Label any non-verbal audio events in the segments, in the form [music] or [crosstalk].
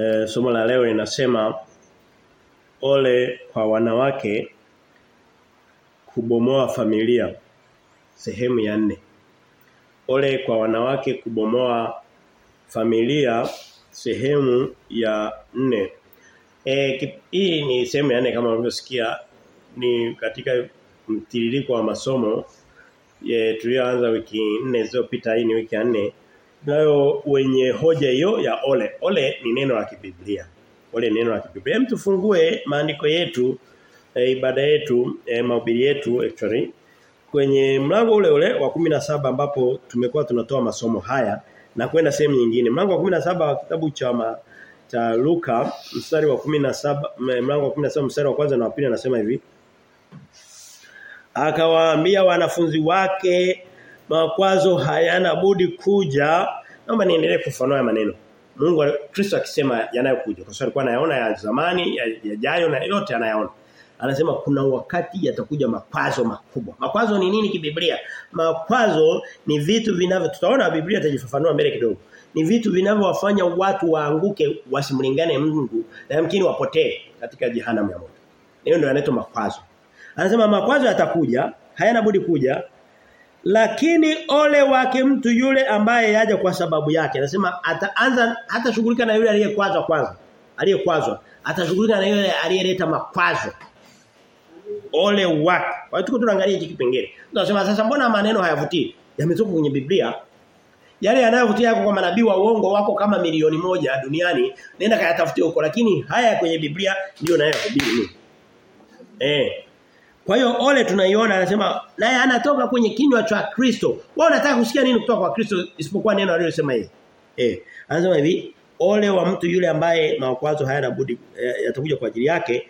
E, somo la leo linasema ole kwa wanawake kubomoa familia sehemu ya nne. Ole kwa wanawake kubomoa familia sehemu ya nne. E, hii ni sehemu ya nne kama unavyosikia ni katika mtiririko wa masomo ye tulioanza wiki nne zilizopita hii ni wiki ya nne nayo wenye hoja hiyo ya ole. Ole ni neno la kibiblia. Ole ni neno la kibiblia. Hem tufungue maandiko yetu e, ibada yetu e, mahubiri yetu actually kwenye mlango ule ule wa 17 ambapo tumekuwa tunatoa masomo haya na kwenda sehemu nyingine. Mlango wa 17 wa kitabu cha ma, cha Luka mstari wa 17 mlango wa 17 mstari wa kwanza na wa pili anasema hivi. Akawaambia wanafunzi wake makwazo hayana budi kuja. Naomba niendelee kufanua maneno. Mungu Kristo akisema yanayokuja kwa sababu alikuwa anayaona ya zamani yajayo ya na yote anayaona. Anasema kuna wakati yatakuja makwazo makubwa. Makwazo ni nini kibiblia? Makwazo ni vitu vinavyo tutaona Biblia itajifafanua mbele kidogo. Ni vitu vinavyowafanya watu waanguke wasimlingane Mungu na yamkini wapotee katika jehanamu ya moto. Hiyo ndio yanaitwa makwazo. Anasema makwazo yatakuja, hayana budi kuja. Lakini ole wake mtu yule ambaye yaja kwa sababu yake. Anasema ataanza hata shughulika na yule aliyekwazwa kwanza. Aliyekwazwa. Atashughulika na yule aliyeleta makwazo. Ole wake. Kwa hiyo tunaangalia hiki kipengele. Tunasema sasa mbona maneno hayavutii? Yametoka kwenye Biblia. Yale yanayovutia yako kwa manabii wa uongo wako kama milioni moja duniani. Nenda kayatafutie huko lakini haya kwenye Biblia ndio nayo. Eh. Kwa hiyo ole tunaiona anasema naye anatoka kwenye kinywa cha Kristo. Wewe unataka kusikia nini kutoka kwa Kristo isipokuwa neno aliyosema yeye? Eh. Anasema hivi, ole wa mtu yule ambaye makwazo hayana budi eh, yatakuja kwa ajili yake.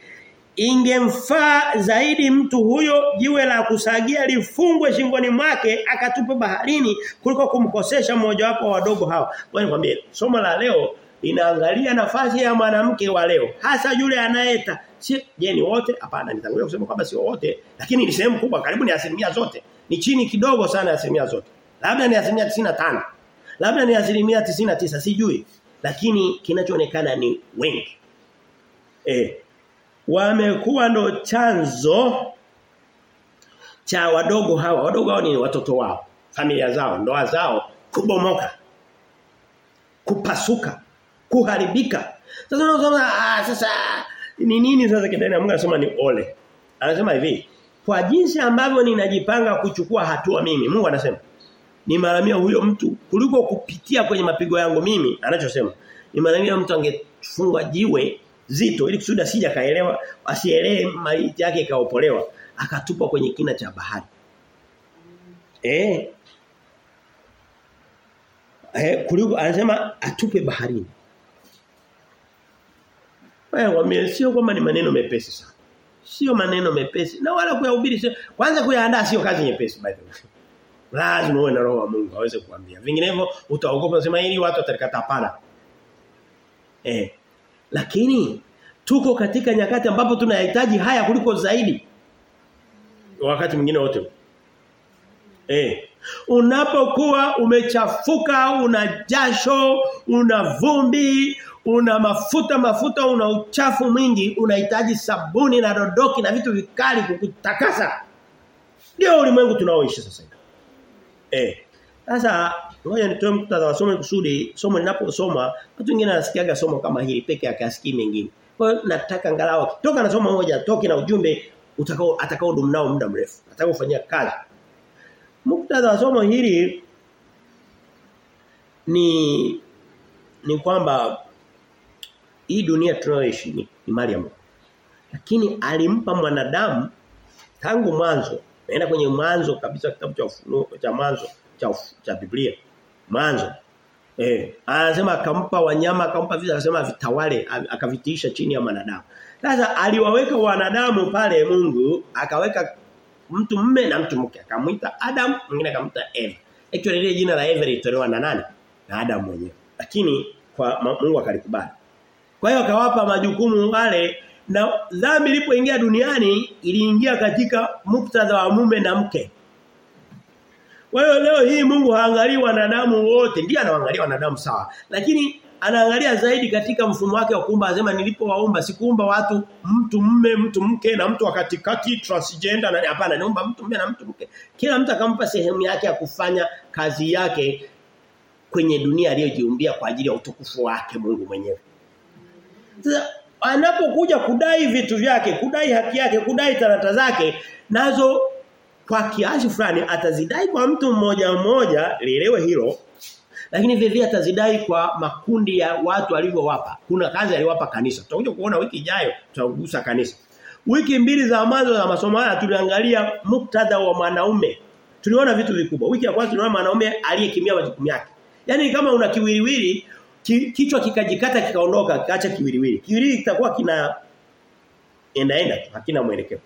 Ingemfaa zaidi mtu huyo jiwe la kusagia lifungwe shingoni mwake akatupe baharini kuliko kumkosesha mmoja wapo wadogo hao. Wewe nikwambie, somo la leo inaangalia nafasi ya mwanamke wa leo hasa yule anayeta si je ni wote? Hapana nitangulia kusema kwamba sio wote lakini ni sehemu kubwa karibu ni asilimia zote. Ni chini kidogo sana asilimia zote. Labda ni asilimia 95 labda ni asilimia 99 sijui. Lakini kinachoonekana ni wengi. Eh wamekuwa ndo chanzo cha wadogo hawa. Wadogo hao ni watoto wao. Familia zao ndoa zao kubomoka kupasuka kuharibika. Sasa unasema ah sasa ni nini sasa kitendo Mungu anasema ni ole. Anasema hivi kwa jinsi ambavyo ninajipanga kuchukua hatua mimi Mungu anasema ni maramia huyo mtu kuliko kupitia kwenye mapigo yangu mimi anachosema ni maramia mtu angefungwa jiwe zito ili kusudi asija kaelewa asielewe maiti yake kaopolewa akatupwa kwenye kina cha bahari. Eh? Eh kuliko anasema atupe baharini wewe sio kwamba ni maneno mepesi sana. Sio maneno mepesi. Na wala kuyahubiri kwanza kuyaandaa sio kazi nyepesi by the way. Lazima uwe na roho wa Mungu aweze kuambia. Vinginevyo utaogopa kusema hili watu watakata hapana. Eh. Lakini tuko katika nyakati ambapo tunahitaji haya kuliko zaidi. Wakati mwingine wote. Eh. Unapokuwa umechafuka, una jasho, una vumbi, una mafuta mafuta una uchafu mwingi unahitaji sabuni na dodoki na vitu vikali kukutakasa. Ndio ulimwengu tunaoishi sasa hivi. eh. Sasa ngoja nitoe mkutadha wa somo kusudi somo linaposoma watu wengine wanasikiaga somo kama hili peke yake asikii mengine. Kwa hiyo nataka angalau akitoka na somo moja toki na ujumbe utakao atakao dumnao muda mrefu. Atakao fanyia kazi muktadha wa somo hili ni ni kwamba hii dunia tunayoishi ni, ni mali ya Mungu. Lakini alimpa mwanadamu tangu mwanzo. Naenda kwenye mwanzo kabisa kitabu cha ufunuo cha mwanzo cha cha Biblia. Mwanzo. Eh, anasema akampa wanyama, akampa vitu anasema vitawale, akavitiisha chini ya mwanadamu. Sasa aliwaweka wanadamu pale Mungu, akaweka mtu mme na mtu mke. Akamuita Adam, mwingine akamwita Eva. Actually ile jina la Eva lilitolewa na nani? Na Adam mwenyewe. Lakini kwa Mungu akalikubali. Kwa hiyo akawapa majukumu wale na dhambi ilipoingia duniani iliingia katika muktadha wa mume na mke. Kwa hiyo leo hii Mungu haangalii wanadamu wote, ndiye anaangalia wanadamu sawa. Lakini anaangalia zaidi katika mfumo wake wa kuumba anasema nilipowaumba sikuumba watu mtu mme mtu mke na mtu wakatikati transgender na hapana niumba mtu mme na mtu mke. Kila mtu akampa sehemu yake ya kufanya kazi yake kwenye dunia aliyojiumbia kwa ajili ya utukufu wake Mungu mwenyewe. Sasa anapokuja kudai vitu vyake kudai haki yake kudai tarata zake nazo kwa kiasi fulani atazidai kwa mtu mmoja mmoja lielewe hilo lakini vile vile atazidai kwa makundi ya watu alivyowapa. Kuna kazi aliwapa kanisa. Tutakuja kuona wiki ijayo tutagusa kanisa. Wiki mbili za mwanzo za masomo haya tuliangalia muktadha wa mwanaume. Tuliona vitu vikubwa. Wiki ya kwanza tuliona mwanaume aliyekimia majukumu yake. Yaani kama una kiwiliwili ki, kichwa kikajikata kikaondoka kikaacha kiwiliwili. Kiwiliwili kitakuwa kina enda enda hakina mwelekeo.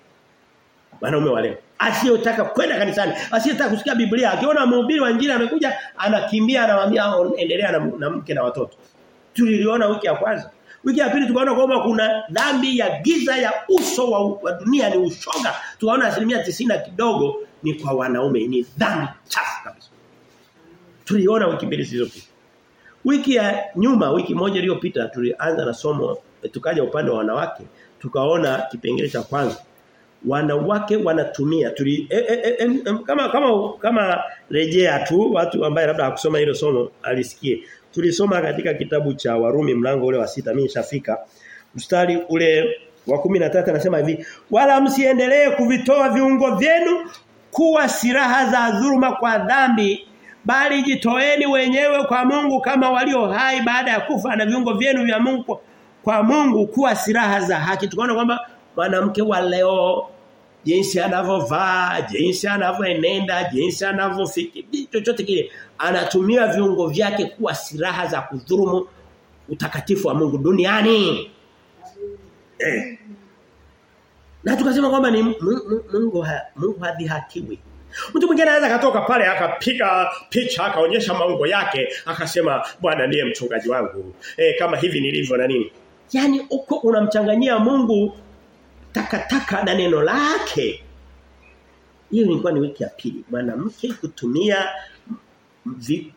Wanaume wale asiyotaka kwenda kanisani, asiyetaka kusikia Biblia, akiona mhubiri wa injili amekuja anakimbia anawaambia endelea na, na mke na watoto. Tuliliona wiki ya kwanza. Wiki ya pili tukaona kwamba kuna dhambi ya giza ya uso wa, wa dunia ni ushoga. Tukaona asilimia tisini kidogo ni kwa wanaume, ni dhambi chafu kabisa. Tuliona wiki mbili zilizopita. Wiki ya nyuma, wiki moja iliyopita tulianza na somo tukaja upande wa wanawake, tukaona kipengele cha kwanza wanawake wanatumia. Tuli e, e, e, e, kama kama kama rejea tu watu ambaye labda hakusoma hilo somo alisikie. Tulisoma katika kitabu cha Warumi mlango ule wa sita mimi nishafika. Mstari ule wa 13 anasema hivi wala msiendelee kuvitoa viungo vyenu kuwa silaha za dhuluma kwa dhambi bali jitoeni wenyewe kwa Mungu kama walio hai baada ya kufa na viungo vyenu vya Mungu kwa Mungu kuwa silaha za haki. Tukaona kwamba mwanamke wa leo jinsi anavyovaa, jinsi anavyoenenda, jinsi anavyofikiri, chochote kile anatumia viungo vyake kuwa silaha za kudhulumu utakatifu wa Mungu duniani. Eh. Na tukasema kwamba ni Mungu ha, Mungu hadhihakiwi. Mtu mwingine anaweza katoka pale akapiga picha akaonyesha maungo yake akasema bwana ndiye mchungaji wangu. Eh kama hivi nilivyo na nini. Yaani uko unamchanganyia Mungu takataka na neno lake. Hiyo ilikuwa ni wiki ya pili. Mwanamke kutumia vi...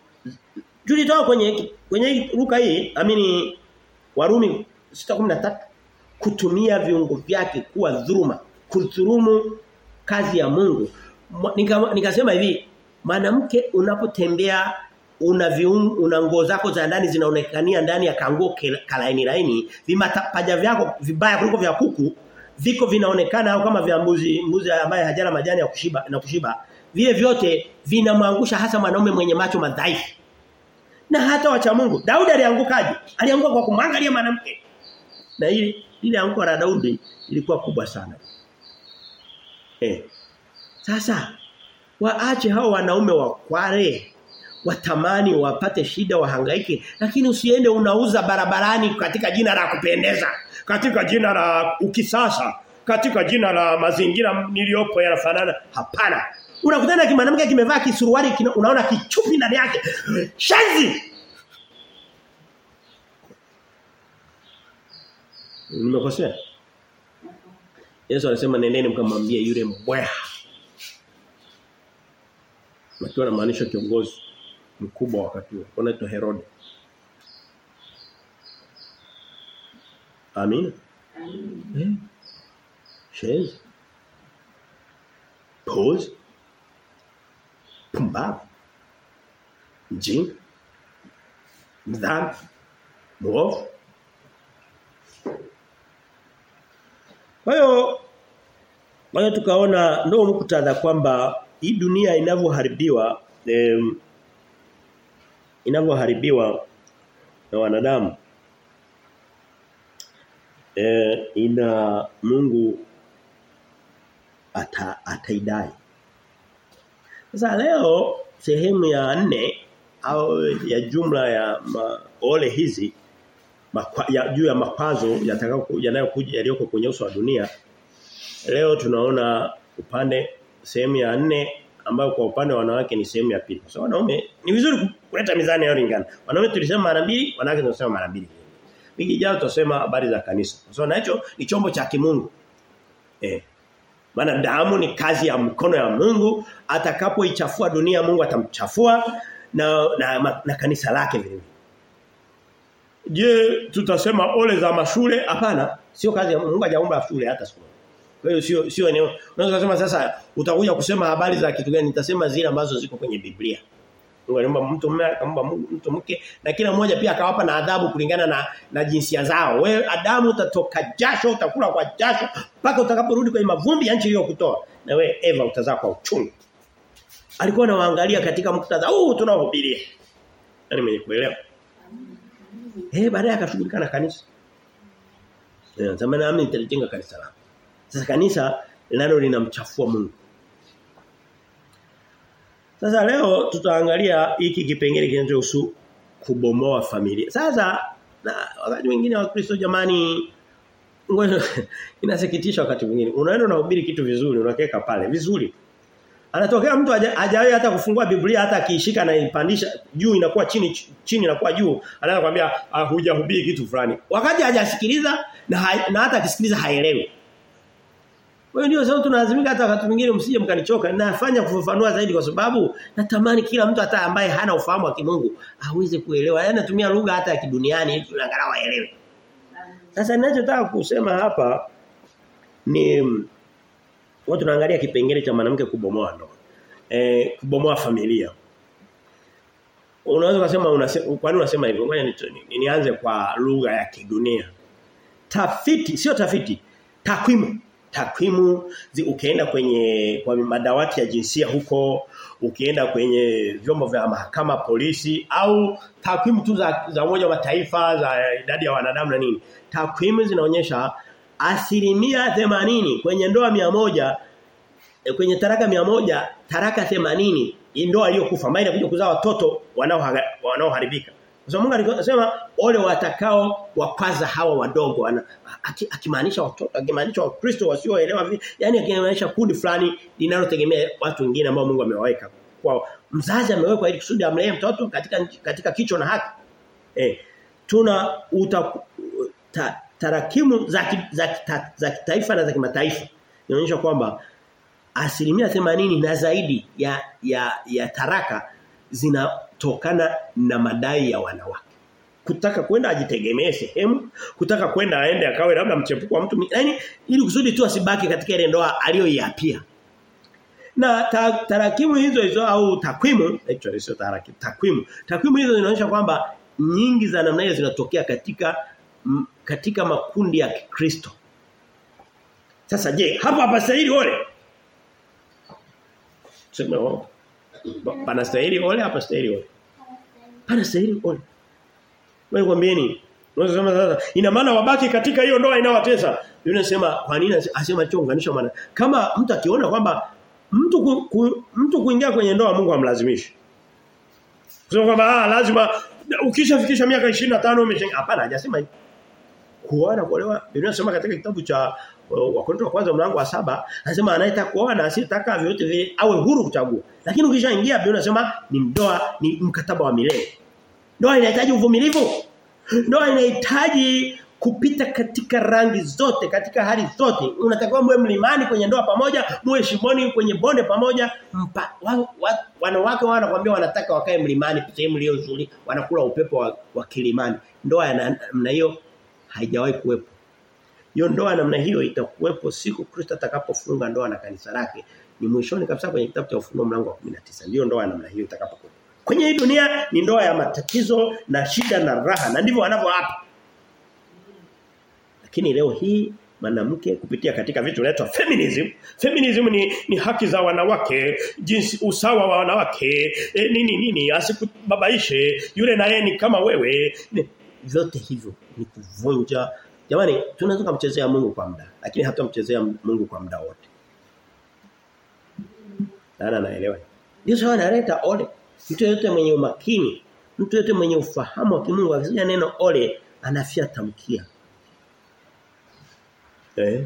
toa kwenye kwenye ruka hii, amini Warumi 6:13 kutumia viungo vyake kuwa dhuluma, kudhulumu kazi ya Mungu. Nika, nikasema hivi, mwanamke unapotembea una viungo una nguo zako za ndani zinaonekania ndani ya kanguo kalaini laini, vimatapaja vyako vibaya kuliko vya kuku viko vinaonekana au kama vya mbuzi mbuzi ambaye hajala majani ya kushiba na kushiba vile vyote vinamwangusha hasa mwanaume mwenye macho madhaifu. Na hata wacha Mungu Daudi aliangukaje? Alianguka kwa kumwangalia mwanamke. Na ile ile anguko la Daudi ilikuwa kubwa sana. Eh sasa waache hao wanaume wa kware watamani wapate shida wahangaike lakini usiende unauza barabarani katika jina la kupendeza katika jina la ukisasa katika jina la mazingira niliyopo yanafanana. Hapana. Unakutana na mwanamke kimevaa kisuruali unaona kichupi ndani yake. Shanzi! Nimekosea? Yesu alisema nendeni mkamwambie yule mbweha Matua na maanisho kiongozi mkubwa wakati huo Kwa Herode Amin. Eh? Chaise. Pose. Pumbavu. Mjinga. Mdhambi. Mwovu. Kwa hiyo hiyo tukaona ndio mkutadha kwamba hii dunia inavyoharibiwa eh, inavyoharibiwa na wanadamu eh, ina Mungu ata ataidai. Sasa leo sehemu ya nne au ya jumla ya ole hizi makwa, ya juu ya makwazo yanayokuja yaliyoko kwenye uso wa dunia leo tunaona upande sehemu ya nne ambayo kwa upande wa wanawake ni sehemu ya pili. Kwa So wanaume ni vizuri kuleta mizani yao lingana. Wanaume tulisema mara mbili, wanawake tunasema mara mbili. Wiki ijayo tutasema habari za kanisa. So na hicho ni chombo cha kimungu. Eh. Maana damu ni kazi ya mkono ya Mungu, atakapoichafua dunia Mungu atamchafua na na, na kanisa lake vile. Je, tutasema ole za mashule? Hapana. Sio kazi ya Mungu hajaumba shule hata siku. Kwa hiyo sio sio eneo. Unaweza kusema sasa utakuja kusema habari za kitu gani? Nitasema zile ambazo ziko kwenye Biblia. Mungu aliumba mtu mume akampa mtu mke na kila mmoja pia akawapa na adhabu kulingana na na jinsia zao. Wewe Adamu utatoka jasho, utakula kwa jasho mpaka utakaporudi kwenye mavumbi ya nchi iliyokutoa. Na wewe Eva utazaa kwa uchungu. Alikuwa anawaangalia katika muktadha huu tunaohubiria. Yaani mmenielewa? Eh baadaye akashughulika na kanisa. Eh zamani nami nitajenga kanisa langu. Sasa kanisa linalo linamchafua Mungu. Sasa leo tutaangalia hiki kipengele kinachohusu kubomoa familia. Sasa na wakati mwingine wa Kristo jamani [laughs] inasikitisha wakati mwingine. Unaenda unahubiri kitu vizuri, unakeka pale vizuri. Anatokea mtu hajawahi hata kufungua Biblia hata akiishika na ipandisha juu inakuwa chini chini inakuwa juu. Anaanza kwambia ah, hujahubiri kitu fulani. Wakati hajasikiliza na, na hata akisikiliza haelewi. Kwa hiyo ndio sababu tunalazimika hata wakati mwingine msije mkanichoka. Nafanya kufafanua zaidi kwa sababu natamani kila mtu hata ambaye hana ufahamu wa kimungu aweze kuelewa. Yaani natumia lugha hata ya kiduniani ili angalau aelewe. Sasa ninachotaka kusema hapa ni watu tunaangalia kipengele cha mwanamke kubomoa ndoa. Eh kubomoa familia. Unaweza kusema unasema kwa nini unasema hivyo? Ngoja nianze kwa lugha ya kidunia. Tafiti sio tafiti, takwimu takwimu ukienda kwenye kwa madawati ya jinsia huko ukienda kwenye vyombo vya mahakama polisi au takwimu tu za za umoja wa mataifa za idadi ya wanadamu na nini. Takwimu zinaonyesha asilimia themanini kwenye ndoa mia moja kwenye taraka mia moja taraka themanini ndoa iliyokufa. Maana inakuja kuzaa watoto wanaoharibika kwa Mungu alisema ole watakao wakwaza hawa wadogo akimaanisha watoto akimaanisha wakristo wasioelewa yani akimaanisha kundi fulani linalotegemea watu wengine ambao Mungu amewaweka kwa mzazi amewekwa ili kusudi amlee mtoto katika katika kicho na haki. Eh tuna uta, ta, tarakimu za za, ta, za kitaifa na za kimataifa. Inaonyesha kwamba asilimia themanini na zaidi ya ya ya taraka zinatokana na madai ya wanawake. Kutaka kwenda ajitegemee sehemu, kutaka kwenda aende akawe labda mchepuko wa mtu, yani ili kusudi tu asibaki katika ile ndoa aliyoiapia. Na ta, tarakimu hizo hizo au takwimu, actually sio tarakimu, takwimu. Takwimu hizo zinaonyesha kwamba nyingi za namna hiyo zinatokea katika m, katika makundi ya Kikristo. Sasa je, hapa hapa sahili ole? Sema wao. Panastahili ole hapa stahili ole. Panastahili ole. Wewe kwambieni. Unaweza sema sasa ina maana wabaki katika hiyo ndoa inawatesa. Yule anasema kwa nini asema chonganisha maana kama mtu akiona kwamba mtu ku, ku, mtu kuingia kwenye ndoa Mungu amlazimishi. Kusema kwamba ah lazima ukishafikisha miaka 25 umechenga hapana hajasema hivyo. Kuoana kuolewa Biblia inasema katika kitabu cha Wakorintho wa kwanza mlango wa saba anasema anayetaka kuoa na asiyetaka vyote vile awe huru kuchagua. Lakini ukishaingia Biblia inasema ni ndoa ni mkataba wa milele. Ndoa inahitaji uvumilivu. Ndoa inahitaji kupita katika rangi zote, katika hali zote. Unatakiwa mwe mlimani kwenye ndoa pamoja, mwe shimoni kwenye bonde pamoja. Mpa, wa, wa, wanawake wanakuambia wanataka wakae mlimani sehemu iliyo nzuri, wanakula upepo wa, wa kilimani. Ndoa namna hiyo haijawahi kuwepo. Hiyo ndoa namna hiyo itakuwepo siku Kristo atakapofunga ndoa na kanisa lake. Ni mwishoni kabisa kwenye kitabu cha Ufunuo mlango wa 19. Ndio ndoa namna hiyo itakapokuwa. Kwenye hii dunia ni ndoa ya matatizo na shida na raha na ndivyo wanavyo hapa. Lakini leo hii mwanamke kupitia katika vitu vinaitwa feminism. Feminism ni, ni haki za wanawake, jinsi usawa wa wanawake, e, nini nini, asikubabaishe, yule na yeye ni kama wewe. Ni, vyote hivyo ni kuvunja Jamani tunaweza kumchezea Mungu kwa muda lakini hatumchezea Mungu kwa muda wote. Nana naelewa. Yesu analeta ole. Mtu yote mwenye umakini, mtu yote mwenye ufahamu wa kimungu akisikia neno ole anafia tamkia. Eh?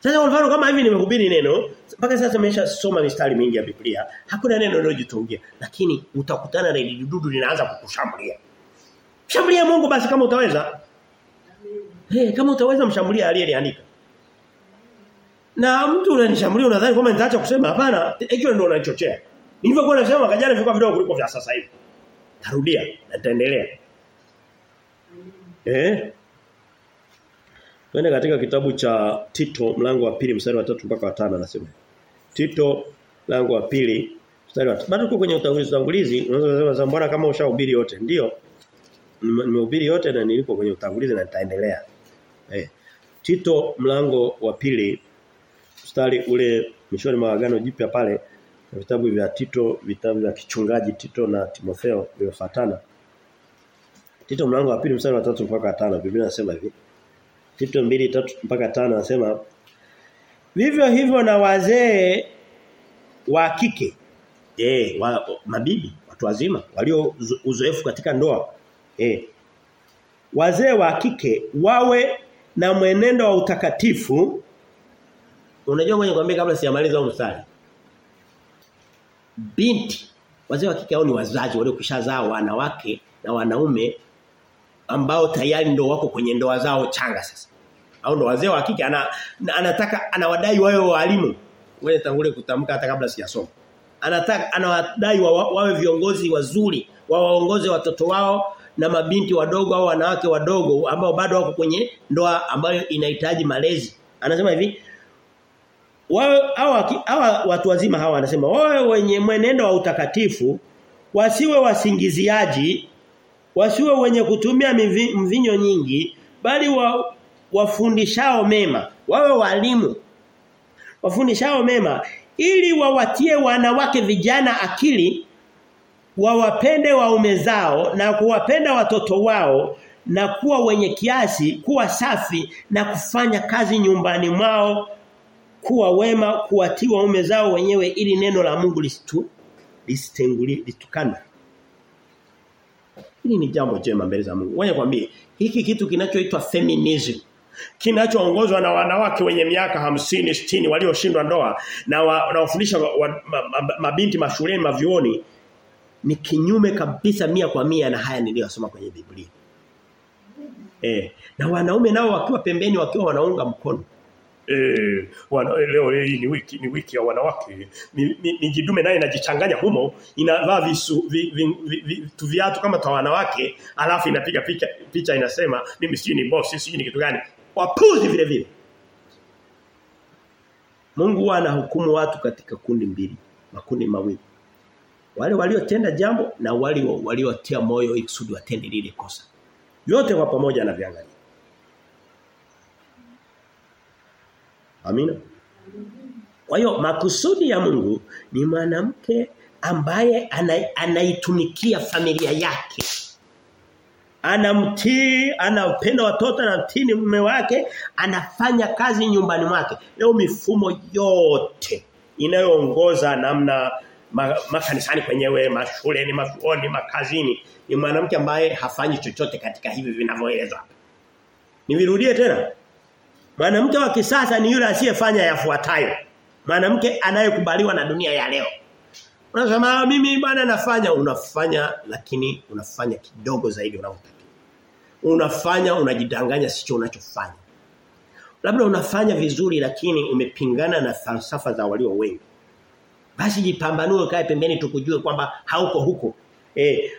Sasa kwa kama hivi nimehubiri neno, mpaka sasa nimeshasoma mistari mingi ya Biblia, hakuna neno lilojitungia, lakini utakutana na dudu linaanza kukushambulia. Shambulia Mungu basi kama utaweza. Hey, kama utaweza mshambulia aliyeliandika. Na mtu unanishambulia unadhani kwamba nitaacha kusema hapana, hicho ndio unachochea. Nilivyokuwa nasema kajana vilikuwa vidogo kuliko vya sasa hivi. Narudia, na nitaendelea. Eh? Twende katika kitabu cha Tito mlango wa pili mstari wa tatu mpaka wa tano anasema. Tito mlango wa pili mstari wa tatu. Bado tuko kwenye utangulizi utangulizi unaweza kusema mbona kama ushahubiri yote? Ndio. Nimehubiri yote na nilipo kwenye utangulizi na nitaendelea. Eh. Tito mlango wa pili mstari ule mishoni mwa agano jipya pale vitabu vya Tito, vitabu vya kichungaji Tito na Timotheo vimefuatana. Tito mlango wa pili mstari wa 3 mpaka 5 Biblia inasema hivi. Tito 2 3 mpaka 5 anasema Vivyo hivyo na wazee wa kike eh wa, mabibi watu wazima walio uzoefu katika ndoa eh wazee wa kike wawe na mwenendo wa utakatifu. Unajua ngoja nikwambie kabla sijamaliza mstari? Binti wazee wa kike au ni wazazi wale waliokushazaa wanawake na wanaume ambao tayari ndo wako kwenye ndoa zao changa sasa. Au ndo wazee wa kike ana, anataka anawadai wao walimu? Wewe tangule kutamka hata kabla sijasoma. Anataka anawadai wa, wawe viongozi wazuri wawaongoze watoto wao na mabinti wadogo au wanawake wadogo ambao bado wako kwenye ndoa ambayo inahitaji malezi. Anasema hivi wao hawa watu wazima hawa anasema wao wenye mwenendo wa utakatifu wasiwe wasingiziaji wasiwe wenye kutumia mvinyo nyingi bali wa, wafundishao mema. Wawe walimu wafundishao mema ili wawatie wanawake vijana akili wawapende waume zao na kuwapenda watoto wao na kuwa wenye kiasi kuwa safi na kufanya kazi nyumbani mwao kuwa wema kuwatii waume zao wenyewe ili neno la Mungu lisitu lisitenguli litukana Hili ni jambo jema mbele za Mungu. Wewe kwambie, hiki kitu kinachoitwa feminism kinachoongozwa na wanawake wenye miaka hamsini sitini walioshindwa ndoa na wanaofundisha wa, wa, mabinti ma, ma mashuleni mavioni ni kinyume kabisa mia kwa mia na haya niliyosoma kwenye Biblia. Eh, na wanaume nao wakiwa pembeni wakiwa wanaunga mkono. Eh, wana, leo hii ni wiki ni wiki ya wanawake. Nijidume naye najichanganya humo, inavaa visu vi, vi, vi, vi, tu viatu kama ta wanawake, alafu inapiga picha picha inasema mimi si ni boss, si ni kitu gani. Wapuzi vile vile. Mungu anahukumu watu katika kundi mbili, makundi mawili. Wale waliotenda jambo na wale waliotia moyo ikusudi kusudi watende lile kosa. Yote kwa pamoja na anaviangalia. Amina. Kwa hiyo makusudi ya Mungu ni mwanamke ambaye anaitumikia familia yake. Anamtii, anapenda watoto, anamtii mume wake, anafanya kazi nyumbani mwake. Leo mifumo yote inayoongoza namna makanisani kwenyewe, mashuleni, mafuoni, makazini ni mwanamke ambaye hafanyi chochote katika hivi vinavyoelezwa. Nivirudie tena. Mwanamke wa kisasa ni yule asiyefanya yafuatayo. Mwanamke anayekubaliwa na dunia ya leo. Unasema mimi bwana nafanya unafanya lakini unafanya kidogo zaidi unavyotakiwa. Unafanya unajidanganya sicho unachofanya. Labda unafanya vizuri lakini umepingana na falsafa za walio wengi. Basi jipambanue kae pembeni tukujue kwamba hauko huko. Eh,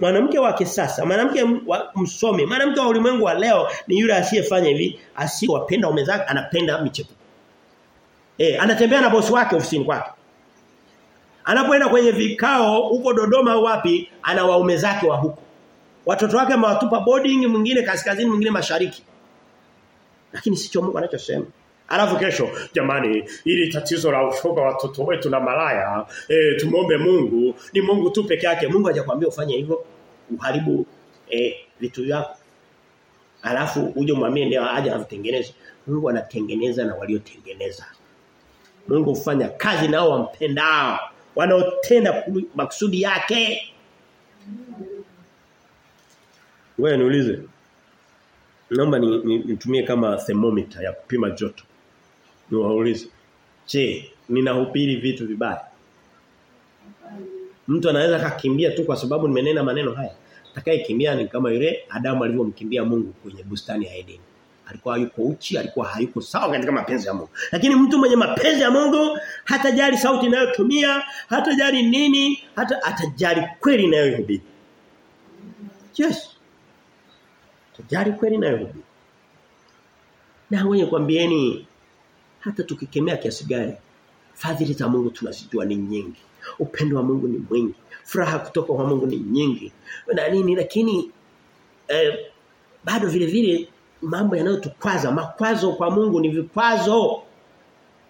mwanamke wake sasa mwanamke wa msome, mwanamke wa ulimwengu wa leo ni yule asiyefanya hivi, asiyewapenda waume zake, anapenda michepuko. Eh, anatembea na bosi wake ofisini kwake. Anapoenda kwenye vikao huko Dodoma wapi, ana waume zake wa huko. Watoto wake amewatupa boarding mwingine kaskazini mwingine mashariki. Lakini sicho Mungu anachosema. Alafu kesho jamani ili tatizo la ushoga watoto wetu na malaya e, tumombe Mungu. Ni Mungu tu peke yake. Mungu hajakwambia ufanye hivyo uharibu e, vitu vyako. Alafu uje mwambie ndio aje avitengeneze. Mungu anatengeneza na waliotengeneza. Mungu hufanya kazi nao wampendao wanaotenda maksudi yake. Wewe niulize Naomba nitumie ni, ni kama thermometer ya kupima joto niwaulize. Je, ninahubiri vitu vibaya? Mtu anaweza kakimbia tu kwa sababu nimenena maneno haya. Atakayekimbia ni kama yule Adamu alivyomkimbia Mungu kwenye bustani ya Edeni. Alikuwa yuko uchi, alikuwa hayuko sawa katika mapenzi ya Mungu. Lakini mtu mwenye mapenzi ya Mungu hatajali sauti inayotumia, hatajali nini, hata atajali kweli inayohubiri. Yes. Tajari kweli inayohubiri Na ngoja kwambieni hata tukikemea kiasi gani fadhili za Mungu tunazijua ni nyingi. Upendo wa Mungu ni mwingi. Furaha kutoka kwa Mungu ni nyingi. Na nini lakini eh, bado vile vile mambo yanayotukwaza makwazo kwa Mungu ni vikwazo.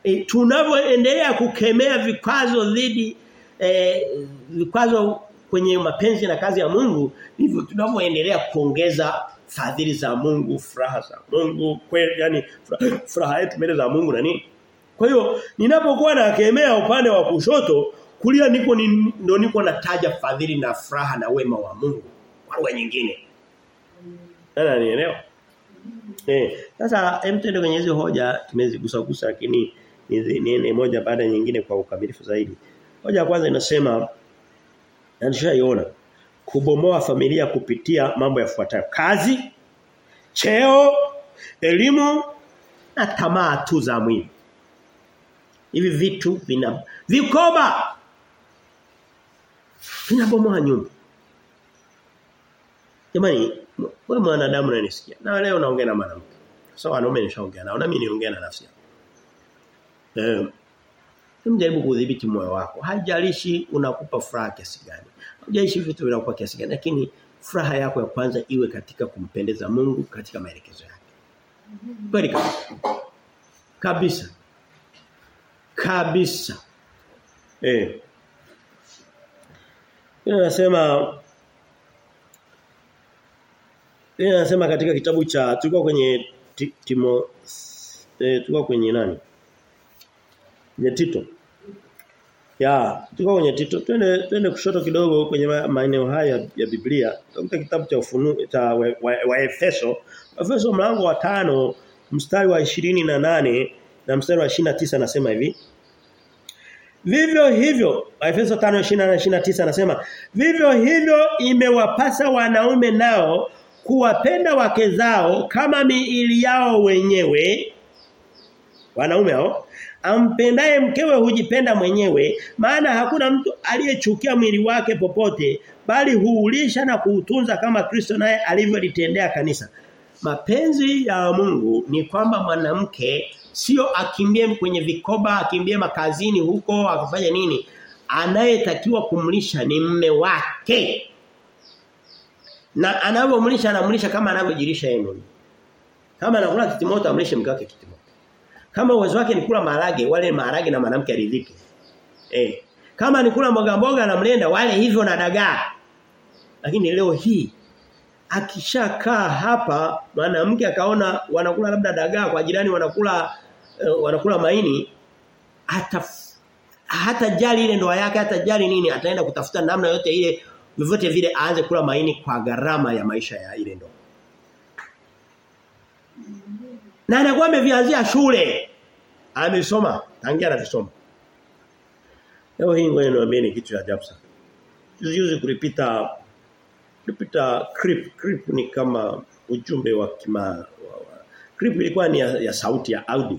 E, tunavyoendelea kukemea vikwazo dhidi e, vikwazo kwenye mapenzi na kazi ya Mungu ndivyo tunavyoendelea kuongeza fadhili za Mungu, furaha za Mungu, kweli yani furaha, yetu mbele za Mungu na nini. Kwa hiyo ninapokuwa nakemea upande wa kushoto, kulia niko ni, ndo niko nataja fadhili na furaha na wema wa Mungu. Kwa lugha nyingine. Nani nielewa? Eh, sasa hem kwenye hizo hoja tumezigusa gusa lakini ni moja baada nyingine kwa ukamilifu zaidi. Hoja ya kwanza inasema na nishaiona kubomoa familia kupitia mambo yafuatayo. Kazi, cheo, elimu na tamaa tu za mwili. Hivi vitu vina vikoba vinabomoa nyumba. Jamani, wewe mwanadamu unanisikia. Na leo naongea na mwanamke. sawa so, wanaume nishaongea nao na mimi niongea na nafsi yangu. Eh. Mjaribu kudhibiti moyo wako. Haijalishi unakupa furaha kiasi gani. Haijalishi vitu vinakupa kiasi gani, lakini furaha yako ya kwanza iwe katika kumpendeza Mungu katika maelekezo yake. Kweli kabisa. Kabisa. Kabisa. Eh. Yeye anasema yeye nasema katika kitabu cha tulikuwa kwenye Timo eh, tulikuwa kwenye nani? Kwenye Tito. Ya, tuko kwenye Tito. Twende twende kushoto kidogo kwenye maeneo haya ya Biblia. Tutakuta kitabu cha ufunuo cha wa, wa, wa Efeso. Mlango wa tano mstari wa ishirini na na mstari wa 29 anasema hivi. Vivyo hivyo Efeso 5:29 anasema vivyo hivyo imewapasa wanaume nao kuwapenda wake zao kama miili yao wenyewe wanaume hao ampendaye mkewe hujipenda mwenyewe maana hakuna mtu aliyechukia mwili wake popote bali huulisha na kuutunza kama Kristo naye alivyolitendea kanisa. Mapenzi ya Mungu ni kwamba mwanamke sio akimbie kwenye vikoba akimbie makazini huko akafanya nini. Anayetakiwa kumlisha ni mme wake. Na anavyomlisha anamlisha kama anavyojilisha yeye mwenyewe. Kama anakula kitimoto amlishe mke wake kitimoto kama uwezo wake ni kula maharage wale maharage na mwanamke aridhike. Eh. Kama ni kula mboga mboga na mlenda wale hivyo na dagaa. Lakini leo hii akishakaa hapa mwanamke akaona wanakula labda dagaa kwa jirani wanakula uh, wanakula maini hata hata jali ile ndoa yake hata jali nini ataenda kutafuta namna yote ile vyovyote vile aanze kula maini kwa gharama ya maisha ya ile ndoa na anakuwa amevianzia shule. Amesoma tangia anavisoma. Leo hii ngoja niwaambie ni kitu cha ajabu sana. Juzi kulipita kulipita clip clip ni kama ujumbe wa kima clip ilikuwa ni ya, ya sauti ya audio.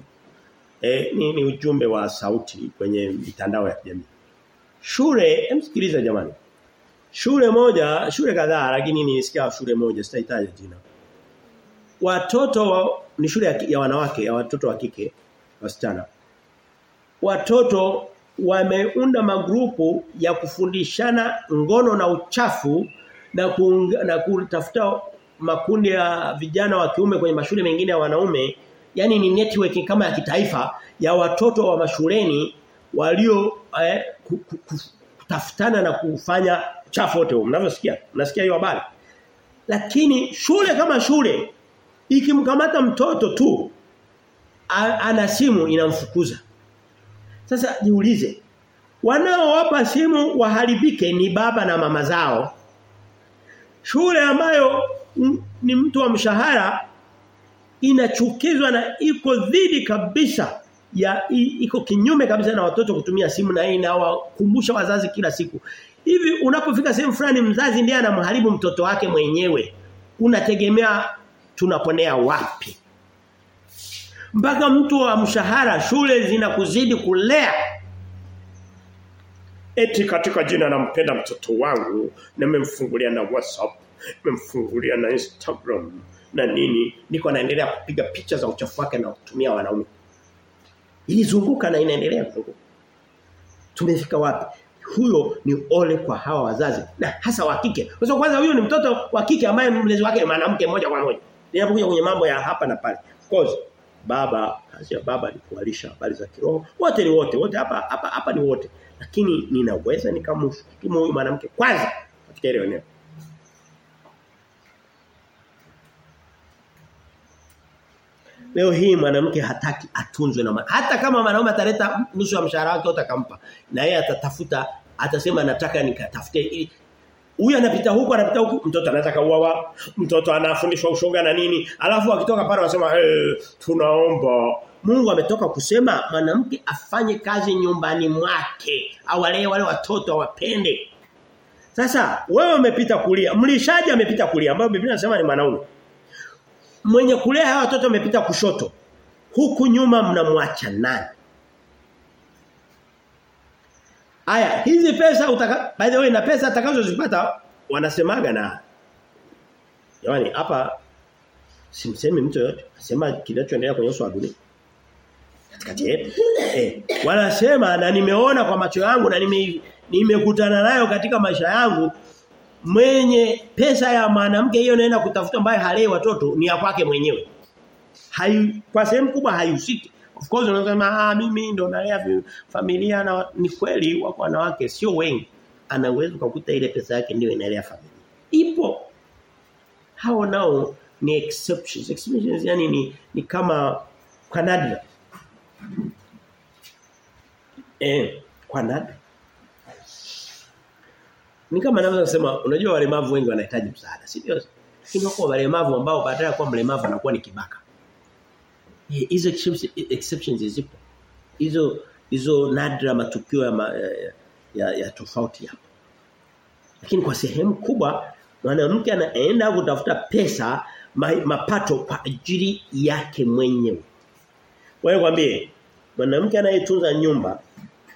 Eh ni, ni ujumbe wa sauti kwenye mitandao ya kijamii. Shule emsikiliza jamani. Shule moja shule kadhaa lakini nisikia shule moja sitahitaji jina watoto wa, ni shule ya, ya wanawake ya watoto wa kike wasichana. Watoto wameunda magrupu ya kufundishana ngono na uchafu na kung, na kutafuta makundi ya vijana wa kiume kwenye mashule mengine ya wanaume. Yani ni network kama ya kitaifa ya watoto wa mashuleni walio eh, kutafutana na kufanya chafu wote mnavyosikia? Mnasikia hiyo habari? Lakini shule kama shule ikimkamata mtoto tu ana simu inamfukuza. Sasa jiulize wanaowapa simu waharibike ni baba na mama zao? Shule ambayo ni mtu wa mshahara inachukizwa na iko dhidi kabisa ya iko kinyume kabisa na watoto kutumia simu na inawakumbusha wazazi kila siku. Hivi unapofika sehemu fulani mzazi ndiye anamharibu mtoto wake mwenyewe. Unategemea tunaponea wapi mpaka mtu wa mshahara shule zinakuzidi kulea eti katika jina nampenda mtoto wangu nimemfungulia na WhatsApp nimemfungulia na Instagram na nini niko naendelea kupiga picha za uchafu wake na kutumia wanaume. Ilizunguka na inaendelea kuzunguka. Tumefika wapi? Huyo ni ole kwa hawa wazazi na hasa wa kike. Kwa sababu kwanza huyo ni mtoto wa kike ambaye mlezi wake ni mwanamke moja kwa moja. Ninapokuja kwenye mambo ya hapa na pale. Of course baba kazi ya baba ni kuwalisha habari za kiroho. Wote ni wote, wote hapa hapa hapa ni wote. Lakini ninaweza nikamshutumu huyu mwanamke kwanza katika ile eneo. Leo hii mwanamke hataki atunzwe na hata kama mwanaume ataleta nusu ya mshahara wake utakampa na yeye atatafuta atasema nataka nikatafute huyu anapita huku anapita huku mtoto anataka uwawa. mtoto anafundishwa ushoga na nini alafu akitoka pale anasema hey, tunaomba Mungu ametoka kusema mwanamke afanye kazi nyumbani mwake awalee wale watoto awapende. sasa wewe umepita kulia mlishaji amepita kulia ambayo Biblia inasema ni mwanaume mwenye kulea hawa watoto amepita kushoto huku nyuma mnamwacha nani Aya, hizi pesa utaka by the way na pesa atakazozipata wanasemaga na Yaani hapa simsemi mtu yote. Nasema kinachoendelea kwenye uso wa dunia. Katikati yetu. Eh, wanasema na nimeona kwa macho yangu na nime nimekutana nayo katika maisha yangu mwenye pesa ya mwanamke hiyo naenda kutafuta ambaye halei watoto ni ya kwake mwenyewe. Hai kwa sehemu kubwa haihusiki. Of course unasema ah mimi ndo nalea familia na ni kweli wako wanawake sio wengi. Anaweza kukuta ile pesa yake ndio inalea familia. Ipo. Hao nao ni exceptions. Exceptions yani ni ni kama kwa nadra. Eh, kwa nadra. Ni kama naweza kusema unajua walemavu wengi wanahitaji msaada, si ndio? Lakini kwa walemavu ambao baadaye kwa mlemavu anakuwa ni kibaka. Hizo exceptions zipo. Hizo hizo nadra matukio ya, ma, ya, ya, ya tofauti hapo. Lakini kwa sehemu kubwa mwanamke anaenda kutafuta pesa ma, mapato kwa ajili yake mwenyewe. Wewe kwambie mwanamke anayetunza nyumba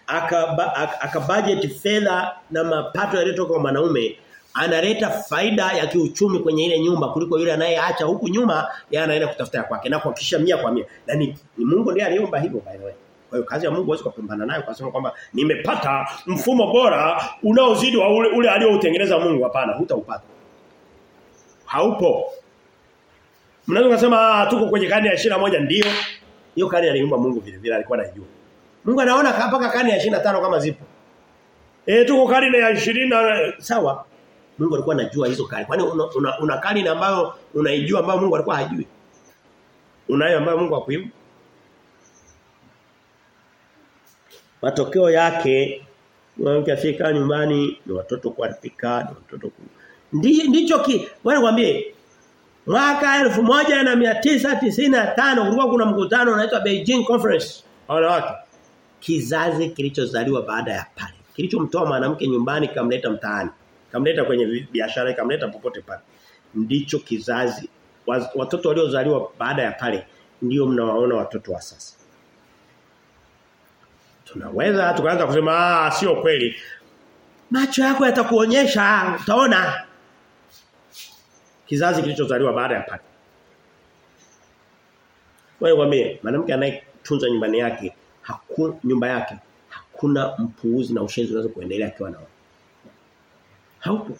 aka aka budget fedha na mapato yaliyotoka kwa mwanaume analeta faida ya kiuchumi kwenye ile nyumba kuliko yule anayeacha huku nyuma yeye anaenda kutafuta ya kwake na kuhakikisha mia kwa mia. Na ni, ni Mungu ndiye aliumba hivyo by the way. Kwa hiyo kazi ya Mungu huwezi kupambana nayo kwa sababu kwamba nimepata mfumo bora unaozidi wa ule, ule aliyoutengeneza Mungu hapana hutaupata. Haupo. Mnaweza kusema tuko kwenye karne ya 21 ndio. Hiyo karne aliumba Mungu vile vile alikuwa anajua. Mungu anaona mpaka karne ya 25 kama zipo. Eh tuko karne ya 20 sawa. Mungu alikuwa anajua hizo kali. Kwani una, una, una karne ambayo unaijua ambayo Mungu alikuwa hajui? Unayo ambayo Mungu hakuimu? Matokeo yake mwanamke afika nyumbani ni watoto kuharibika, ni watoto ku... Ndi, ndicho ki wewe niambie mwaka 1995 kulikuwa kuna mkutano unaitwa Beijing Conference. Wanawake kizazi kilichozaliwa baada ya pale. Kilichomtoa mwanamke nyumbani kamleta mtaani kamleta kwenye biashara ikamleta popote pale. Ndicho kizazi. Watoto waliozaliwa baada ya pale ndio mnawaona watoto wa sasa. Tunaweza tukaanza kusema ah sio kweli. Macho yako yatakuonyesha utaona. Kizazi kilichozaliwa baada ya pale. Wewe kwambie mwanamke anayetunza nyumbani yake hakuna nyumba yake hakuna mpuuzi na ushenzi unaweza kuendelea akiwa nao haupo.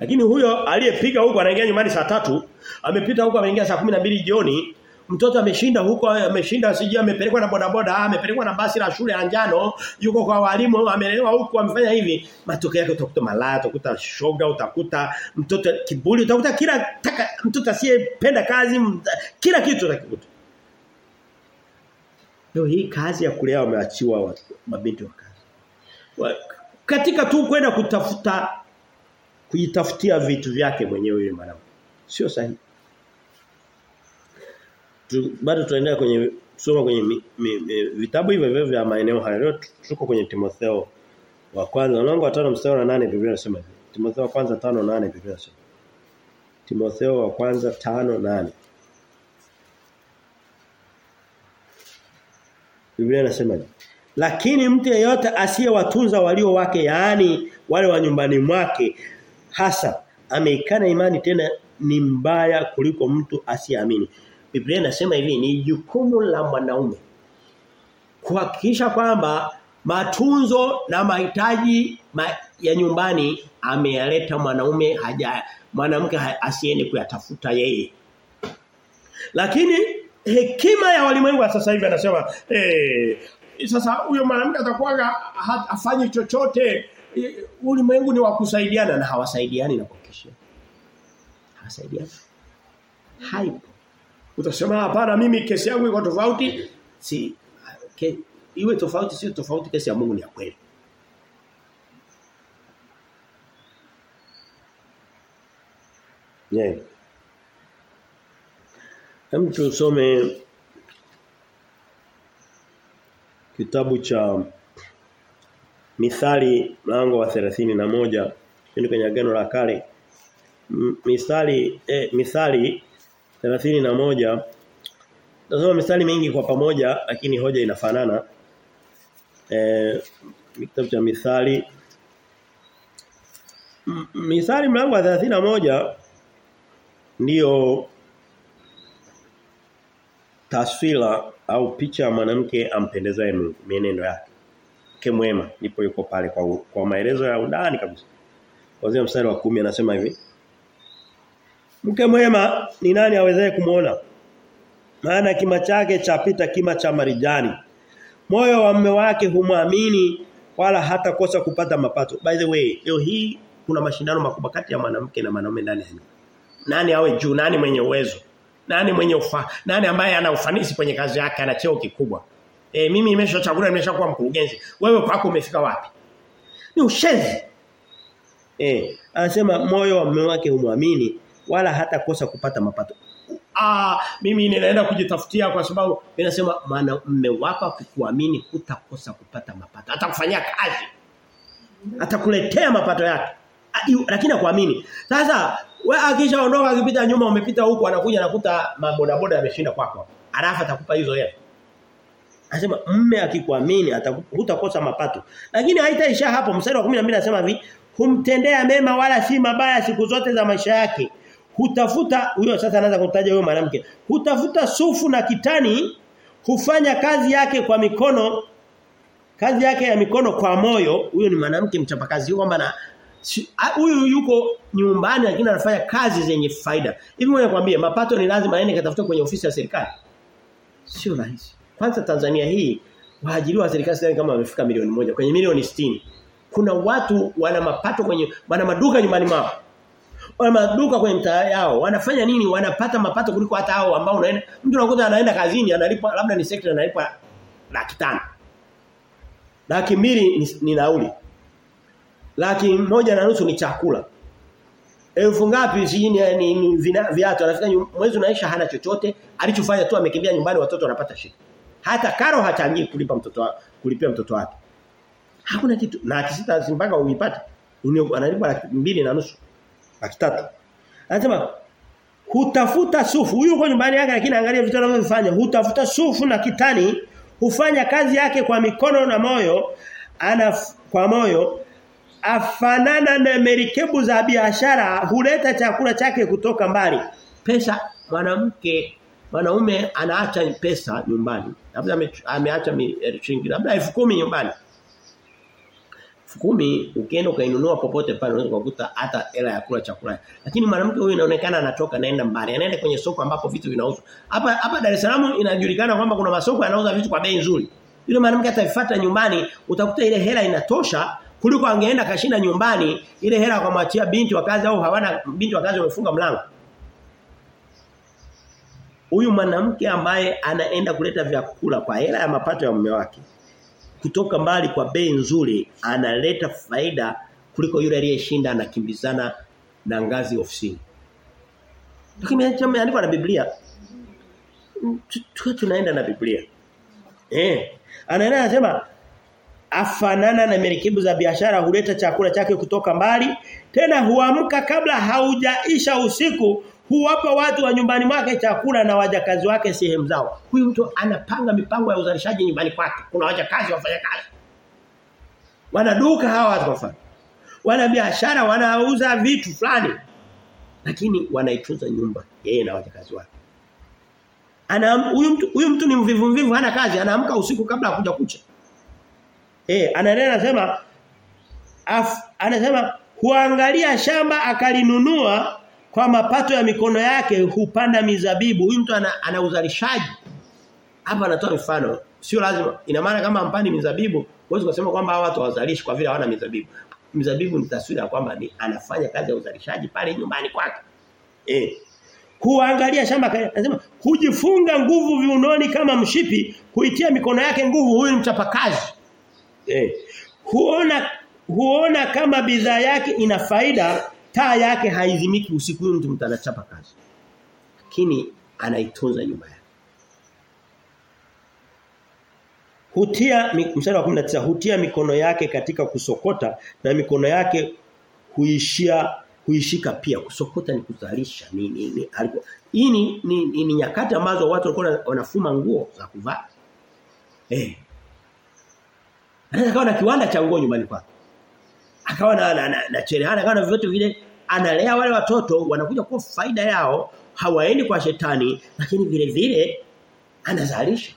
Lakini huyo aliyepiga huko anaingia nyumbani saa tatu amepita huko ameingia saa mbili jioni mtoto ameshinda huko ameshinda sijui amepelekwa na bodaboda amepelekwa na basi la shule ya njano yuko kwa walimu amelewa huko amefanya hivi. Matokeo yake utakuta malaya utakuta shoga utakuta mtoto kibuli, utakuta kila taka, mtoto asiyependa kazi kila kitu utakuta Leo hii kazi ya kulea wameachiwa mabinti wa kazi. Katika tu kwenda kutafuta kujitafutia vitu vyake mwenyewe yule mwanamke. Sio sahihi. Tu, bado tunaendelea kwenye kusoma kwenye mi, mi, mi, vitabu hivyo hivyo vya maeneo hayo. Leo tuko kwenye Timotheo wa kwanza mlango wa 5 mstari wa 8 Biblia inasema hivi. Timotheo wa kwanza 5:8 Biblia inasema. Timotheo wa kwanza 5:8 Biblia inasema Lakini mtu yeyote asiyewatunza walio wake yaani wale wa nyumbani mwake hasa ameikana imani tena ni mbaya kuliko mtu asiyeamini. Biblia inasema hivi ni jukumu la mwanaume kuhakikisha kwamba matunzo na mahitaji ma, ya nyumbani ameyaleta mwanaume haja mwanamke asiende kuyatafuta yeye. Lakini hekima ya walimwengu wa sasa hivi anasema eh sasa huyo mwanamke atakuwa afanye chochote ulimwengu ni wakusaidiana na hawasaidiani na kukishia. Hawasaidiani. Haipo. Utasema hapana mimi kesi yangu iko tofauti si ke, iwe tofauti sio tofauti kesi ya Mungu ni ya kweli. Yeah. Hem tusome kitabu cha Mithali mlango wa na moja ni kwenye agano la kale. Mithali eh, Mithali na moja Nasoma mithali mingi kwa pamoja lakini hoja inafanana. Eh kitabu cha Mithali Mithali mlango wa moja ndiyo taswira au picha ya mwanamke ampendezaye Mungu mienendo yake. Mke mwema ndipo yuko pale kwa kwa maelezo ya undani kabisa. Kuanzia mstari wa kumi anasema hivi. Mke mwema ni nani awezaye kumuona? Maana kima chake chapita kima cha marijani. Moyo wa mume wake humwamini wala hata kosa kupata mapato. By the way, leo hii kuna mashindano makubwa kati ya mwanamke na mwanaume ndani ya. Nani awe juu, nani mwenye uwezo? Nani mwenye ufa, nani ambaye ana ufanisi kwenye kazi yake, ana cheo kikubwa. E, mimi nimeshachagua nimeshakuwa mkurugenzi. Wewe kwako umefika wapi? Ni ushenzi. Eh, anasema moyo wa mume wake humwamini wala hata kosa kupata mapato. Ah, mimi ninaenda kujitafutia kwa sababu ninasema maana mume wako akikuamini hutakosa kupata mapato. Atakufanyia kazi. Atakuletea mapato yake. Lakini akuamini. Sasa wewe akishaondoka akipita nyuma umepita huko anakuja anakuta mabodaboda yameshinda kwako. Alafu atakupa hizo hela. Anasema mme akikuamini hutakosa mapato. Lakini haitaisha hapo. Mstari wa 12 anasema hivi, humtendea mema wala si mabaya siku zote za maisha yake. Hutafuta huyo sasa anaanza kutaja huyo mwanamke. Hutafuta sufu na kitani, hufanya kazi yake kwa mikono kazi yake ya mikono kwa moyo. Huyo ni mwanamke mchapakazi kwamba huyu yuko nyumbani lakini anafanya kazi zenye faida. Hivi wewe kwambie mapato ni lazima aende katafuta kwenye ofisi ya serikali. Sio rahisi. Kwanza Tanzania hii waajiriwa wa serikali sidhani kama wamefika milioni moja kwenye milioni 60. Kuna watu wana mapato kwenye wana maduka nyumbani mwao. Wana maduka kwenye mtaa yao. Wanafanya nini? Wanapata mapato kuliko hata hao ambao unaenda mtu unakuta anaenda kazini analipwa labda ni sekta analipwa laki tano. Laki mbili ni, ni nauli. Laki moja na nusu ni chakula. Elfu ngapi zini ni, ni, vina, viatu anafika mwezi unaisha hana chochote alichofanya tu amekimbia nyumbani watoto wanapata shida. Hata karo hachangii kulipa mtoto kulipia mtoto wake. Hakuna kitu na akisita zimbaga uipate analipa laki mbili na nusu. Laki tatu. Anasema hutafuta sufu. Huyu yuko nyumbani yake lakini angalia vitu anavyofanya. Hutafuta sufu na kitani, hufanya kazi yake kwa mikono na moyo, ana kwa moyo afanana na merikebu za biashara huleta chakula chake kutoka mbali. Pesa mwanamke mwanaume anaacha pesa nyumbani. Labda ameacha shilingi labda 10,000 nyumbani. 10,000 ukienda ukainunua popote pale unaweza kukuta hata hela ya kula chakula. Lakini mwanamke huyu inaonekana anatoka naenda mbali. Anaenda kwenye soko ambapo vitu vinauzwa. Hapa hapa Dar es Salaam inajulikana kwamba kuna masoko yanauza vitu kwa bei nzuri. Yule mwanamke atafuata nyumbani utakuta ile hela inatosha kuliko angeenda kashinda nyumbani ile hela akamwachia binti wa kazi au hawana binti wa kazi wamefunga mlango. Huyu mwanamke ambaye anaenda kuleta vyakula kwa hela ya mapato ya mume wake kutoka mbali kwa bei nzuri analeta faida kuliko yule aliyeshinda anakimbizana na ngazi ofisini. Lakini imeandikwa na Biblia. tu tunaenda na Biblia. Eh, anaenda anasema afanana na merikebu za biashara huleta chakula chake kutoka mbali. Tena huamka kabla haujaisha usiku huwapa watu wa nyumbani mwake chakula na wajakazi wake sehemu zao. Huyu mtu anapanga mipango ya uzalishaji nyumbani kwake. Kuna wajakazi wafanya kazi. Wana duka hawa watu wafanya wana biashara wanauza vitu fulani. Lakini wanaitunza nyumba yeye na wajakazi wake. Ana huyu mtu huyu mtu ni mvivu mvivu hana kazi. Anaamka usiku kabla hakuja kucha. Eh anaendelea anasema anasema huangalia shamba akalinunua kwa mapato ya mikono yake hupanda mizabibu. Huyu mtu ana, ana uzalishaji. Hapa anatoa mfano. Sio lazima ina maana kama ampani mizabibu huwezi kusema kwamba hawa watu hawazalishi kwa vile hawana mizabibu. Mizabibu ni taswira kwamba ni anafanya kazi ya uzalishaji pale nyumbani kwake. Eh. Huangalia shamba anasema hujifunga nguvu viunoni kama mshipi, kuitia mikono yake nguvu huyu mchapakazi. Eh. Huona huona kama bidhaa yake ina faida, taa yake haizimiki usiku mtu mtanachapa kazi. Lakini anaitunza nyumba yake. Hutia mstari wa 19 hutia mikono yake katika kusokota na mikono yake huishia huishika pia kusokota ni kuzalisha ni ni, ni alikuwa hii ni, ni, ni, ni nyakati ambazo watu walikuwa wanafuma nguo za kuvaa eh anaweza kawa na kiwanda cha nguo nyumbani kwake. Akawa na na, na, na cherehani akawa na vitu vile analea wale watoto wanakuja kwa faida yao hawaendi kwa shetani lakini vile vile anazalisha.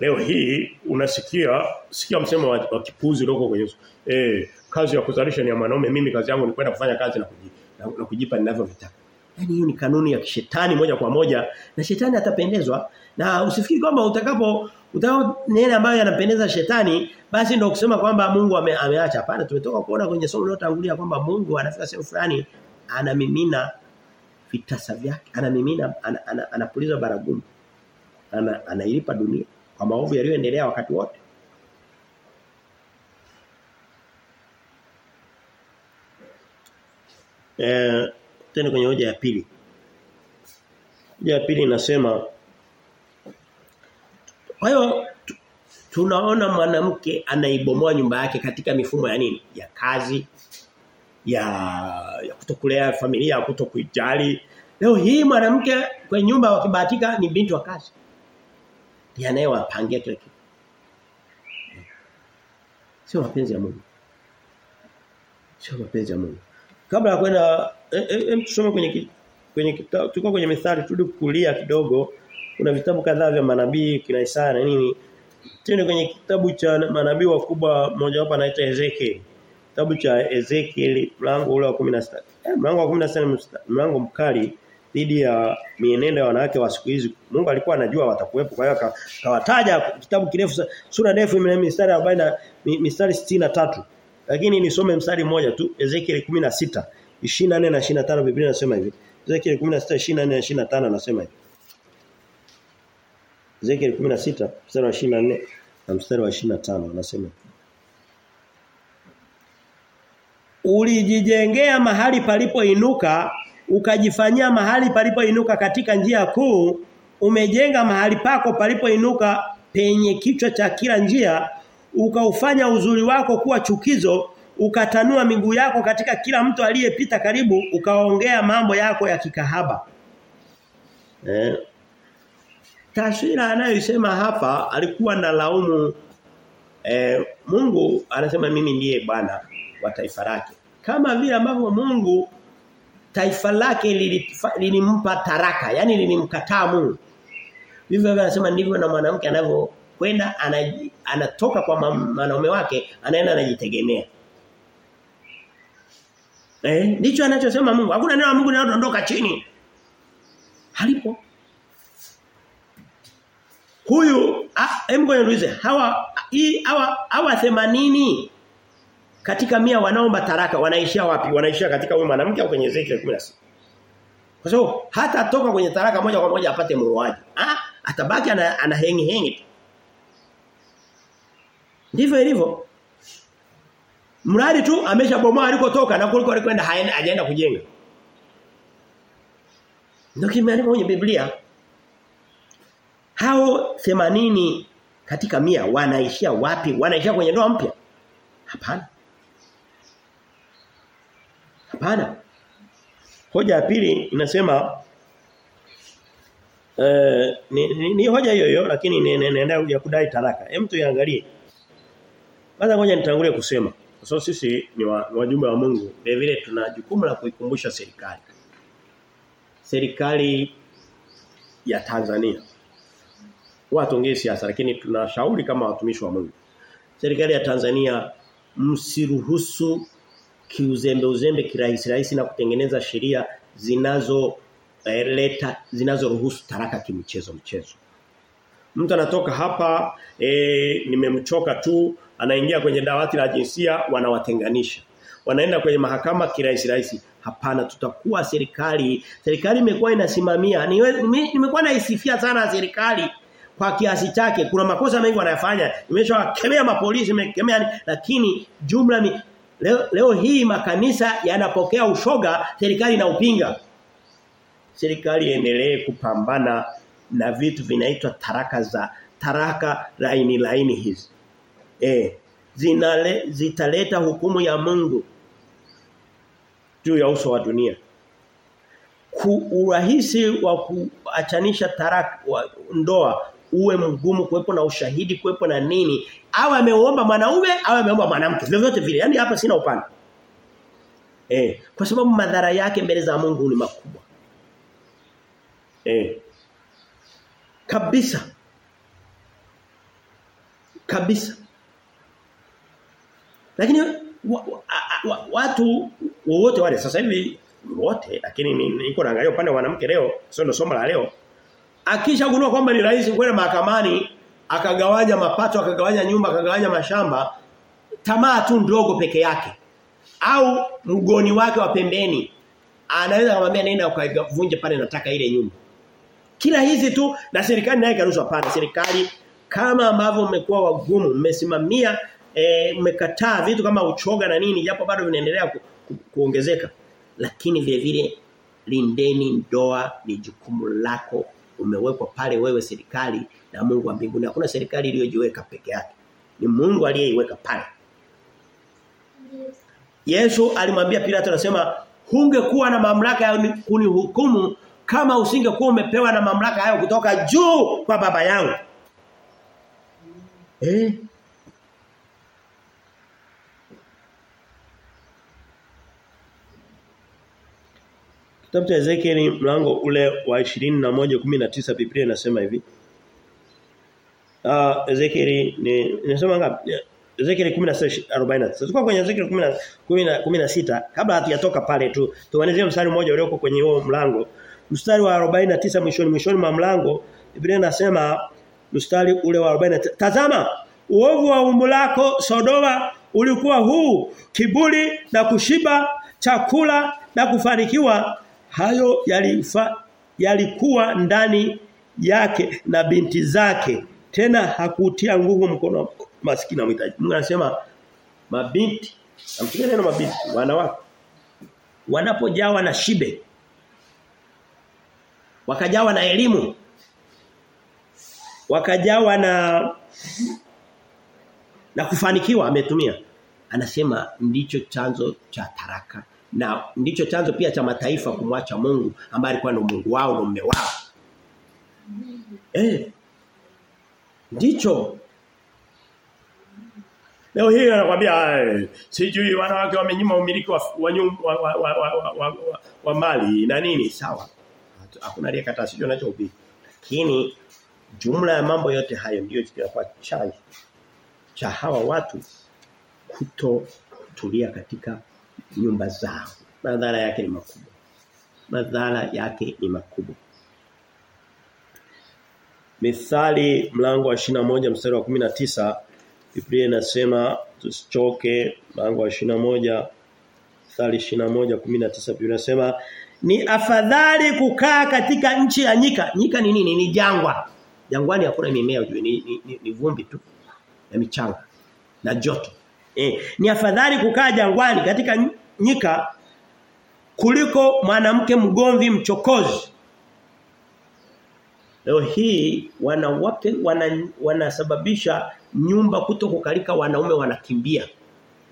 Leo hii unasikia sikia msemo wa, wa kipuzi ulioko kwenye eh kazi ya kuzalisha ni ya wanaume mimi kazi yangu ni kwenda kufanya kazi na, kujipa na, na kujipa ninavyovitaka. Yaani hiyo ni kanuni ya kishetani moja kwa moja na shetani atapendezwa. Na usifikiri kwamba utakapo utakapo nene ambayo yanapendeza shetani basi ndio kusema kwamba Mungu ame, ameacha hapana tumetoka kuona kwenye somo lilotangulia kwamba Mungu anafika sehemu fulani anamimina vitasa vyake anamimina anapuliza ana, ana, ana baragumu ana, anailipa dunia kwa maovu yaliyoendelea wakati wote. Eh tena kwenye hoja ya pili. Hoja ya pili inasema kwa hiyo tunaona mwanamke anaibomoa nyumba yake katika mifumo ya nini? Ya kazi, ya ya kutokulea familia, ya kutokuijali. Leo hii mwanamke kwenye nyumba wakibahatika ni binti wa kazi ndiye anayewapangia kila kitu. Sio mapenzi ya Mungu. Sio mapenzi ya Mungu. Kabla ya kwenda hem tusome kwenye kwenye kitabu tuko kwenye methali turudi kulia kidogo kuna vitabu kadhaa vya manabii kina Isaya na nini tena kwenye kitabu cha manabii wakubwa mmoja wapo anaitwa Ezekiel kitabu cha Ezekiel mlango ule wa 16 eh, mlango wa 16 mlango mkali dhidi ya mienendo ya wanawake wa siku hizi. Mungu alikuwa anajua watakuwepo kwa hiyo akawataja kitabu kirefu sura ndefu mistari 40 mistari 63. Lakini nisome mstari mmoja tu Ezekiel 16 24 na 25 Biblia inasema hivi. Ezekiel 16 24 na 25 anasema hivi. Ezekiel 16 mstari wa 24 na mstari wa 25 anasema Ulijijengea mahali palipoinuka ukajifanyia mahali palipoinuka katika njia kuu umejenga mahali pako palipoinuka penye kichwa cha kila njia ukaufanya uzuri wako kuwa chukizo ukatanua miguu yako katika kila mtu aliyepita karibu ukaongea mambo yako ya kikahaba. Eh taswira anayoisema hapa alikuwa na laumu. Eh, Mungu anasema mimi ndiye bwana wa taifa lake. Kama vile ambavyo Mungu taifa lake lilimpa taraka yani lilimkataa Mungu. Vivyo hivyo anasema ndivyo na mwanamke anavyokwenda anatoka kwa mwanaume wake anaenda anajitegemea. Eh ndicho anachosema Mungu. Hakuna neno la Mungu linaloondoka chini. Halipo huyu hebu ngoja niulize hawa hii hawa hawa 80 katika mia wanaomba taraka wanaishia wapi? Wanaishia katika huyu mwanamke au kwenye Ezekiel 16. Kwa sababu hata toka kwenye taraka moja kwa moja apate muuaji. Ah, atabaki ana, ana hengi hengi. Ndivyo ilivyo. Mradi tu ameshabomoa alikotoka na kuliko alikwenda hajaenda kujenga. Ndio kimeandikwa kwenye Biblia. Hao 80 katika mia wanaishia wapi? Wanaishia kwenye ndoa mpya? Hapana. Hapana. Hoja ya pili inasema eh ni, ni, ni hoja hiyo hiyo lakini inaenda ya kudai taraka. Hem tuiangalie. Kwanza ngoja nitangulie kusema. Kwa sababu sisi ni wa- wajumbe wa Mungu. Vile vile tuna jukumu la kuikumbusha serikali. Serikali ya Tanzania. Watu ongee siasa lakini tunashauri kama watumishi wa Mungu. Serikali ya Tanzania msiruhusu kiuzembe uzembe kirahisi rahisi na kutengeneza sheria zinazo eh, leta zinazoruhusu taraka kimchezo mchezo. Mtu anatoka hapa e, nimemchoka tu anaingia kwenye dawati la jinsia wanawatenganisha. Wanaenda kwenye mahakama kirahisi rahisi. Hapana tutakuwa serikali serikali imekuwa inasimamia nimekuwa naisifia sana serikali kwa kiasi chake kuna makosa mengi wanayofanya nimeshawakemea mapolisi nimekemea lakini jumla mi, leo, leo hii makanisa yanapokea ushoga serikali inaupinga. Serikali iendelee kupambana na vitu vinaitwa taraka za taraka laini laini hizi. Eh zinale zitaleta hukumu ya Mungu juu ya uso wa dunia. Urahisi wa kuachanisha taraka ndoa uwe mgumu kuwepo na ushahidi kuwepo na nini. Awe ameomba mwanaume awe ameomba mwanamke. Vyovyote vile. Yani hapa sina upande. Eh kwa sababu madhara yake mbele za Mungu ni makubwa. Eh kabisa. Kabisa. Lakini wa, wa, wa, watu wote wale sasa hivi wote lakini ni- niko naangalia upande wa mwanamke leo sio ndo somo la leo akishagundua kwamba ni rahisi kwenda mahakamani akagawanya mapato akagawanya nyumba akagawanya mashamba tamaa tu ndogo peke yake. Au mgoni wake wa pembeni anaweza kumwambia nenda ukavunje pale nataka ile nyumba. Kila hizi tu na serikali naye karuhusu hapana. Serikali kama ambavyo mmekuwa wagumu mmesimamia mmekataa mmekataa vitu kama uchoga na nini japo bado vinaendelea ku, ku, kuongezeka. Lakini vile vile lindeni ndoa ni jukumu lako umewekwa pale wewe serikali na Mungu wa mbinguni hakuna serikali iliyojiweka peke yake ni Mungu aliyeiweka pale Yesu alimwambia Pilato anasema hungekuwa na mamlaka ya kunihukumu kama usingekuwa umepewa na mamlaka hayo kutoka juu kwa baba yangu. Eh? Kitabu cha Ezekieli mlango ule wa 21:19 Biblia inasema hivi. Ah uh, Ezekieli ni inasema ngapi? Ezekieli 16:49. Tulikuwa kwenye Ezekieli 10 16 kabla hatujatoka pale tu. Tuanzie mstari mmoja ulioko kwenye huo mlango. Mstari wa 49 mwishoni mwishoni mwa mlango Biblia inasema mstari ule wa 49. Tazama uovu wa umbo lako Sodoma ulikuwa huu kiburi na kushiba chakula na kufanikiwa hayo yalifa, yalikuwa ndani yake na binti zake tena hakutia nguvu mkono maskini mhitaji. Mungu anasema mabinti, amtumia neno mabinti, wanawake wanapojawa na shibe wakajawa na elimu wakajawa na na kufanikiwa ametumia anasema ndicho chanzo cha taraka na ndicho chanzo pia cha mataifa kumwacha Mungu ambaye alikuwa ndo Mungu wao na mume wao. Eh. Ndicho. Leo hii anakuambia sijui wanawake wamenyima umiliki wa wa, wa, wa, wa, wa, wa, wa, wa mali na nini. Sawa. Hakuna aliyekataa sijui anachohubiri. Lakini jumla ya mambo yote hayo ndio kinakuwa chai cha hawa watu kuto kutulia katika nyumba zao. Madhara yake ni makubwa. Madhara yake ni makubwa. Mithali mlango wa moja mstari wa 19 Biblia inasema tusichoke mlango wa 21 Mithali 21:19 Biblia inasema ni afadhali kukaa katika nchi ya nyika. Nyika ni nini? Ni jangwa. Jangwani hakuna mimea ujue ni, ni, ni, ni vumbi tu na michanga na joto. Eh, ni afadhali kukaa jangwani katika nyika kuliko mwanamke mgomvi mchokozi. Leo hii wanawake wana, wanasababisha nyumba kutokukalika wanaume wanakimbia.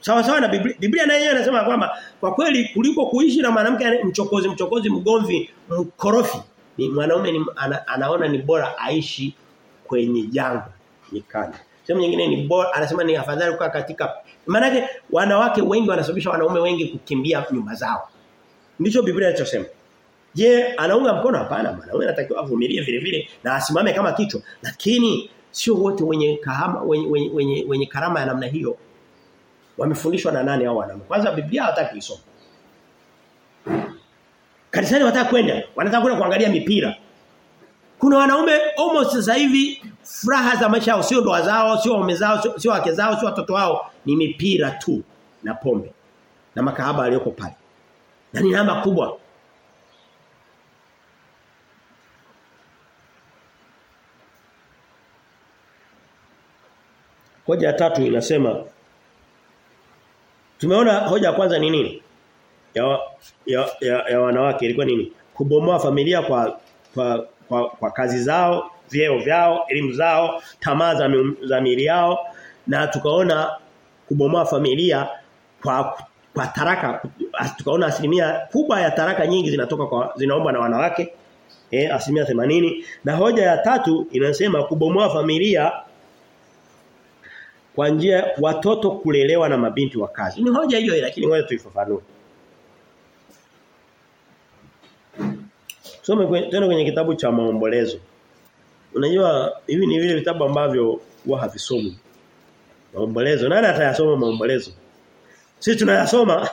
Sawa sawa na Biblia. Biblia nayo inasema kwamba kwa kweli kuliko kuishi na mwanamke mchokozi mchokozi mgomvi mkorofi ni mwanaume ana, anaona ni bora aishi kwenye jangwa nyikani. Sehemu nyingine ni bora anasema ni afadhali kukaa katika maana wanawake wengi wanasababisha wanaume wengi kukimbia nyumba zao. Ndicho Biblia inachosema. Je, anaunga mkono hapana mwanaume anatakiwa avumilie vile vile na asimame kama kichwa. Lakini sio wote wenye kahama wenye, wenye, wenye, wenye karama ya namna hiyo. Wamefundishwa na nani hao wanaume? Kwanza Biblia hataki isome Kanisani wanataka kwenda, wanataka kwenda kuangalia mipira. Kuna wanaume almost sasa hivi furaha za maisha yao sio ndoa zao, sio waume zao, sio, wake zao, sio watoto wao, ni mipira tu na pombe. Na makahaba aliyoko pale. Na ni namba kubwa. Hoja ya tatu inasema Tumeona hoja ya kwanza ni nini? Ya, ya, ya, ya wanawake ilikuwa nini? Kubomoa familia kwa kwa, kwa, kwa kazi zao, vyeo vyao, elimu zao, tamaa za, za miili yao na tukaona kubomoa familia kwa kwa taraka tukaona asilimia kubwa ya taraka nyingi zinatoka kwa zinaombwa na wanawake eh asilimia 80 na hoja ya tatu inasema kubomoa familia kwa njia watoto kulelewa na mabinti wa kazi. Ni hoja hiyo lakini ngoja tuifafanue. Tusome tena kwenye kitabu cha maombolezo. Unajua hivi ni vile vitabu ambavyo huwa havisomi. Maombolezo. Nani atayasoma maombolezo? Sisi tunayasoma.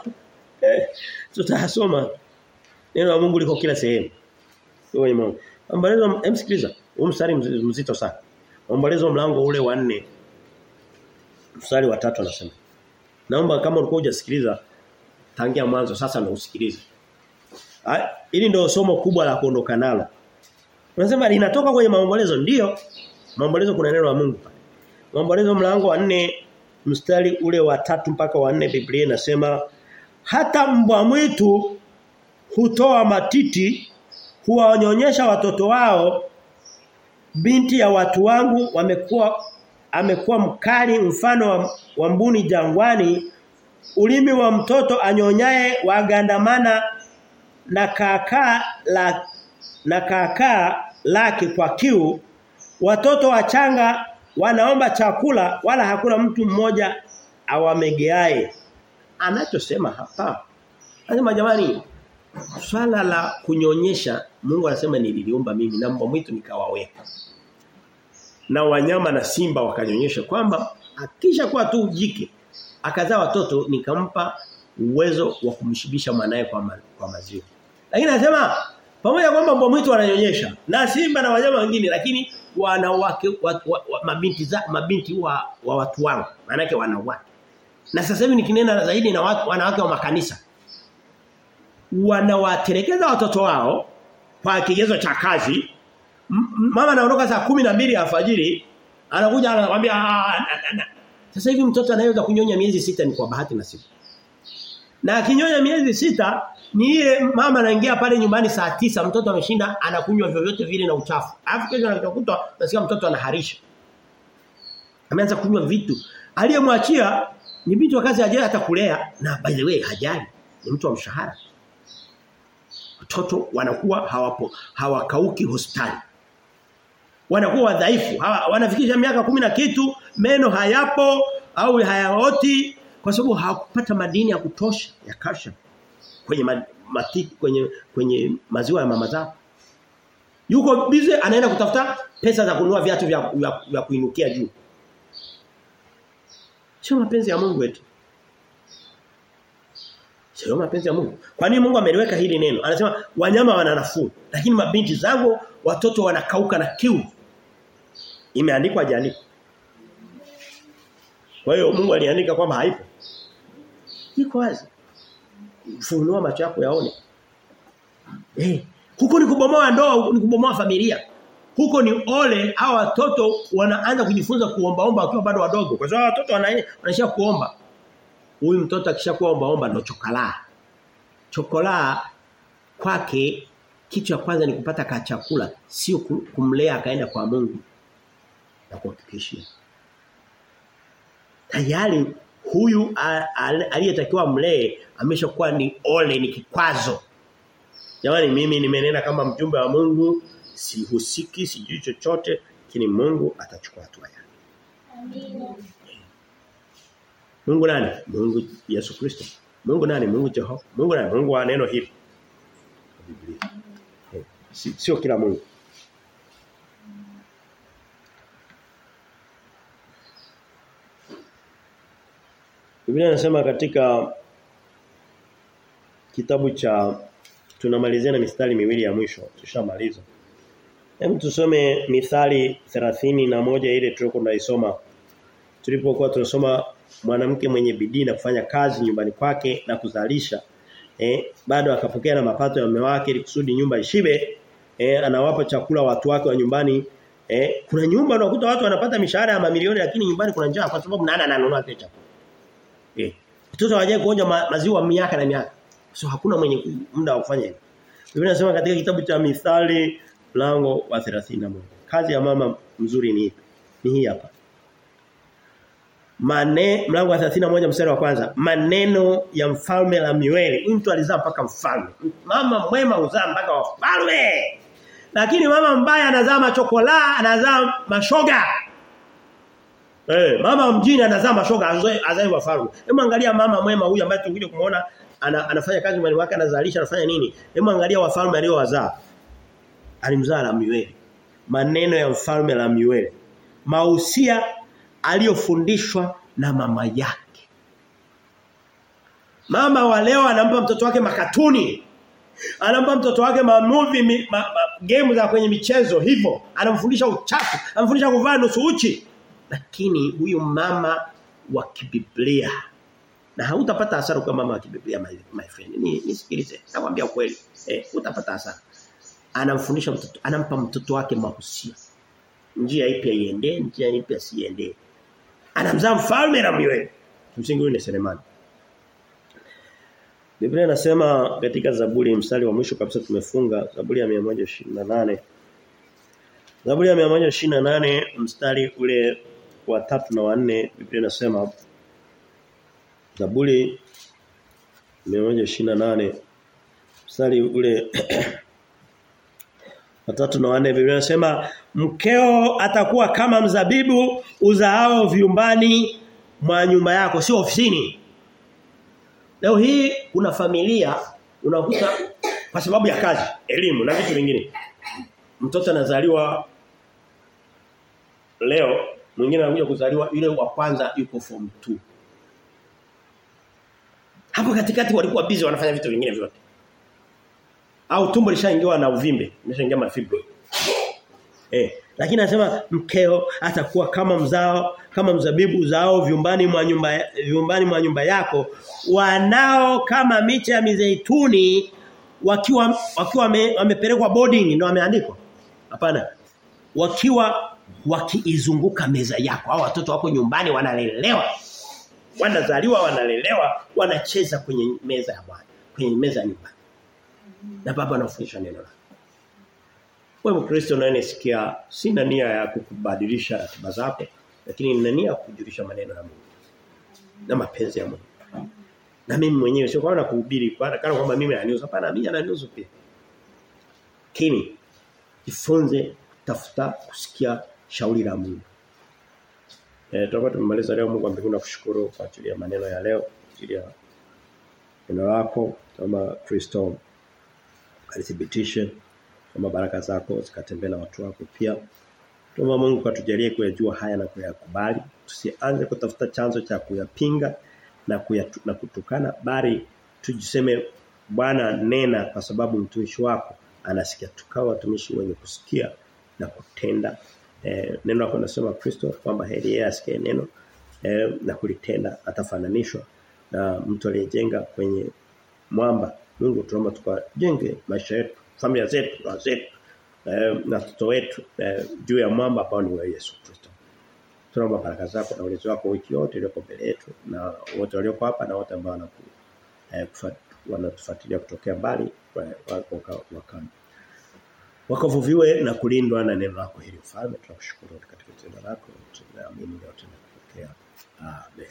[laughs] tutayasoma. Neno la Mungu liko kila sehemu. Kwenye Mungu. Maombolezo emsikiliza. Huu mstari mzito sana. Maombolezo mlango ule wa 4 mstari wa 3 anasema. Naomba kama ulikuwa hujasikiliza tangia mwanzo sasa na usikilize. Hili ndio somo kubwa la kuondoka nalo. Unasema linatoka kwenye maombolezo ndio. Maombolezo kuna neno la Mungu pale. Maombolezo mlango wa 4 mstari ule wa tatu mpaka wa 4 Biblia inasema hata mbwa mwitu hutoa matiti huwaonyonyesha watoto wao binti ya watu wangu wamekuwa amekuwa mkali mfano wa, wa mbuni jangwani ulimi wa mtoto anyonyaye wagandamana na kaakaa la na kaakaa lake kwa kiu watoto wachanga wanaomba chakula wala hakuna mtu mmoja awamegeae anachosema hapa anasema jamani swala la kunyonyesha Mungu anasema nililiumba mimi na mbwa mwitu nikawaweka na wanyama na simba wakanyonyesha kwamba akisha kuwa tu jike akazaa watoto nikampa uwezo wa kumshibisha mwanae kwa, ma, kwa maziwa. Lakini anasema pamoja kwamba mbwa mwitu wananyonyesha na simba na wanyama wengine lakini wanawake wa, wa, wa, mabinti za mabinti wa, wa watu wangu. Maana yake wanawake. Na sasa hivi nikinena zaidi na watu, wanawake wa makanisa wanawatelekeza watoto wao kwa kigezo cha kazi. Mama anaondoka saa kumi na mbili alfajiri anakuja anakuambia sasa hivi mtoto anayeweza kunyonya miezi sita ni kwa bahati nasibu na akinyonya miezi sita ni ile mama anaingia pale nyumbani saa tisa mtoto ameshinda anakunywa vyovyote vile na uchafu. Alafu kesho anakuta nasikia mtoto anaharisha. Ameanza kunywa vitu. Aliyemwachia ni binti wa kazi hajaye atakulea na by the way hajali. Ni mtu wa mshahara. Watoto wanakuwa hawapo hawakauki hospitali. Wanakuwa wadhaifu. Wanafikisha miaka kumi na kitu meno hayapo au hayaoti kwa sababu hawakupata madini ya kutosha ya kasha kwenye matiki, kwenye kwenye maziwa ya mama zao yuko bize anaenda kutafuta pesa za kununua viatu vya, vya, vya kuinukia juu sio mapenzi ya Mungu wetu Sio mapenzi ya Mungu. Kwa nini Mungu ameliweka hili neno? Anasema wanyama wana nafuu, lakini mabinti zangu watoto wanakauka na kiu. Imeandikwa hajaandikwa. Kwa hiyo Mungu aliandika kwamba haipo. Iko wazi. Funua macho yako yaone. Eh, huko ni kubomoa ndoa, ni kubomoa familia. Huko ni ole hawa watoto wanaanza kujifunza kuombaomba wakiwa bado wadogo. Kwa sababu watoto wanaishia kuomba. Huyu mtoto akishakuwa ombaomba omba ndo chokolaa. Chokolaa kwake kitu cha kwanza ni kupata ka chakula, sio kumlea akaenda kwa Mungu. Na kuhakikishia. Tayari huyu aliyetakiwa mlee ameshakuwa ni ole ni kikwazo. Jamani mimi nimenena kama mjumbe wa Mungu, sihusiki, sijui chochote, lakini Mungu atachukua hatua yake. Amina. Mungu nani? Mungu Yesu Kristo. Mungu nani? Mungu Jehova. Mungu nani? Mungu wa neno hili. Biblia. Si, sio kila Mungu. Biblia inasema katika kitabu cha tunamalizia na mistari miwili ya mwisho tushamaliza. Hem tusome mithali na moja ile tulikuwa tunaisoma tulipokuwa tunasoma mwanamke mwenye bidii na kufanya kazi nyumbani kwake na kuzalisha eh bado akapokea na mapato ya mume wake ili kusudi nyumba ishibe eh anawapa chakula watu wake wa nyumbani eh kuna nyumba unakuta watu wanapata mishahara ya mamilioni lakini nyumbani kuna njaa kwa sababu nani ananunua kile chakula mtoto hajaye kuonja ma, maziwa miaka na miaka. So hakuna mwenye muda wa kufanya hivyo. Biblia inasema katika kitabu cha Mithali mlango wa 31 kazi ya mama mzuri ni ni hii hapa. Mane mlango wa 31 mstari wa kwanza. Maneno ya mfalme la miweli mtu alizaa mpaka mfalme. Mama mwema uzaa mpaka wafalme. Lakini mama mbaya anazaa machokola anazaa mashoga eh mama mjini anazaa mashoga azae wafalme hebu angalia mama mwema huyu ambaye tunakuja kumuona ana, anafanya kazi mwalimu wake anazalisha anafanya nini hebu angalia wafalme aliowazaa alimzaa Lamiweli. maneno ya mfalme la miweli mausia aliyofundishwa na mama yake. Mama wa leo anampa mtoto wake makatuni. Anampa mtoto wake mamuvi ma, ma, game za kwenye michezo hivyo. Anamfundisha uchafu, anamfundisha kuvaa nusu uchi. Lakini huyu mama wa kibiblia na hautapata hasara kwa mama wa kibiblia my, my friend. Ni nisikilize. Nakwambia ukweli. Eh, utapata hasara. Anamfundisha mtoto, anampa mtoto wake mahusia. Njia ipi iende, njia ipi asiende anamzaa mfalme mwewe Msingi huyu ni Selemani. Biblia inasema katika Zaburi mstari wa mwisho kabisa tumefunga Zaburi ya 128. Zaburi ya 128 mstari ule wa tatu na wanne Biblia inasema Zaburi 128 mstari ule [clears throat] watatu na wanne Biblia inasema mkeo atakuwa kama mzabibu uzaao vyumbani mwa nyumba yako sio ofisini. Leo hii kuna familia unakuta kwa sababu ya kazi, elimu na vitu vingine. Mtoto anazaliwa leo, mwingine anakuja kuzaliwa yule wa kwanza yuko form 2. Hapo katikati walikuwa busy wanafanya vitu vingine vyote au tumbo lishaingiwa na uvimbe, lishaingia mafibro. Eh, lakini anasema mkeo atakuwa kama mzao, kama mzabibu zao vyumbani mwa nyumba vyumbani mwa nyumba yako, wanao kama miche ya mizeituni wakiwa wakiwa wamepelekwa boarding ndio wameandikwa. Hapana. Wakiwa wakiizunguka meza yako. Hao watoto wako nyumbani wanalelewa. Wanazaliwa wanalelewa, wanacheza kwenye meza ya Bwana, kwenye meza ya nyumbani na baba anafundisha neno lake. Wewe Mkristo unayenisikia, sina nia ya kukubadilisha ratiba zako lakini nina nia ya kujulisha maneno ya Mungu na mapenzi ya Mungu. Na mimi mwenyewe sio kwa kuhubiri kwa kana kwamba mimi ananiuza hapana mimi ananiuza pia. Kimi jifunze tafuta kusikia shauri la Mungu. Eh tutakuwa tumemaliza leo Mungu ambaye nakushukuru kwa ajili ya maneno ya leo, ajili ya neno lako kama Kristo alithibitishe kama baraka zako zikatembea na watu wako pia. Tuomba Mungu katujalie kuyajua haya na kuyakubali. Tusianze kutafuta chanzo cha kuyapinga na kuyatu, na kutukana bali tujiseme Bwana nena kwa sababu mtumishi wako anasikia. Tukawa watumishi wenye kusikia na kutenda. Eh, neno lako nasema Kristo kwamba heri yeye asikie neno eh, na kulitenda atafananishwa na mtu aliyejenga kwenye mwamba Mungu tunaomba tukajenge maisha yetu, familia zetu, na zetu eh, na watoto wetu eh, juu ya mwamba ambao ni wa Yesu Kristo. Tunaomba baraka zako na ulinzi wako wiki yote iliyoko mbele yetu na wote walioko hapa na wote ambao wanaku eh, wanatufuatilia kutokea mbali waka wakavuviwe na kulindwa na neno lako hili ufalme tunakushukuru katika tendo lako tunaamini yote na kupokea amen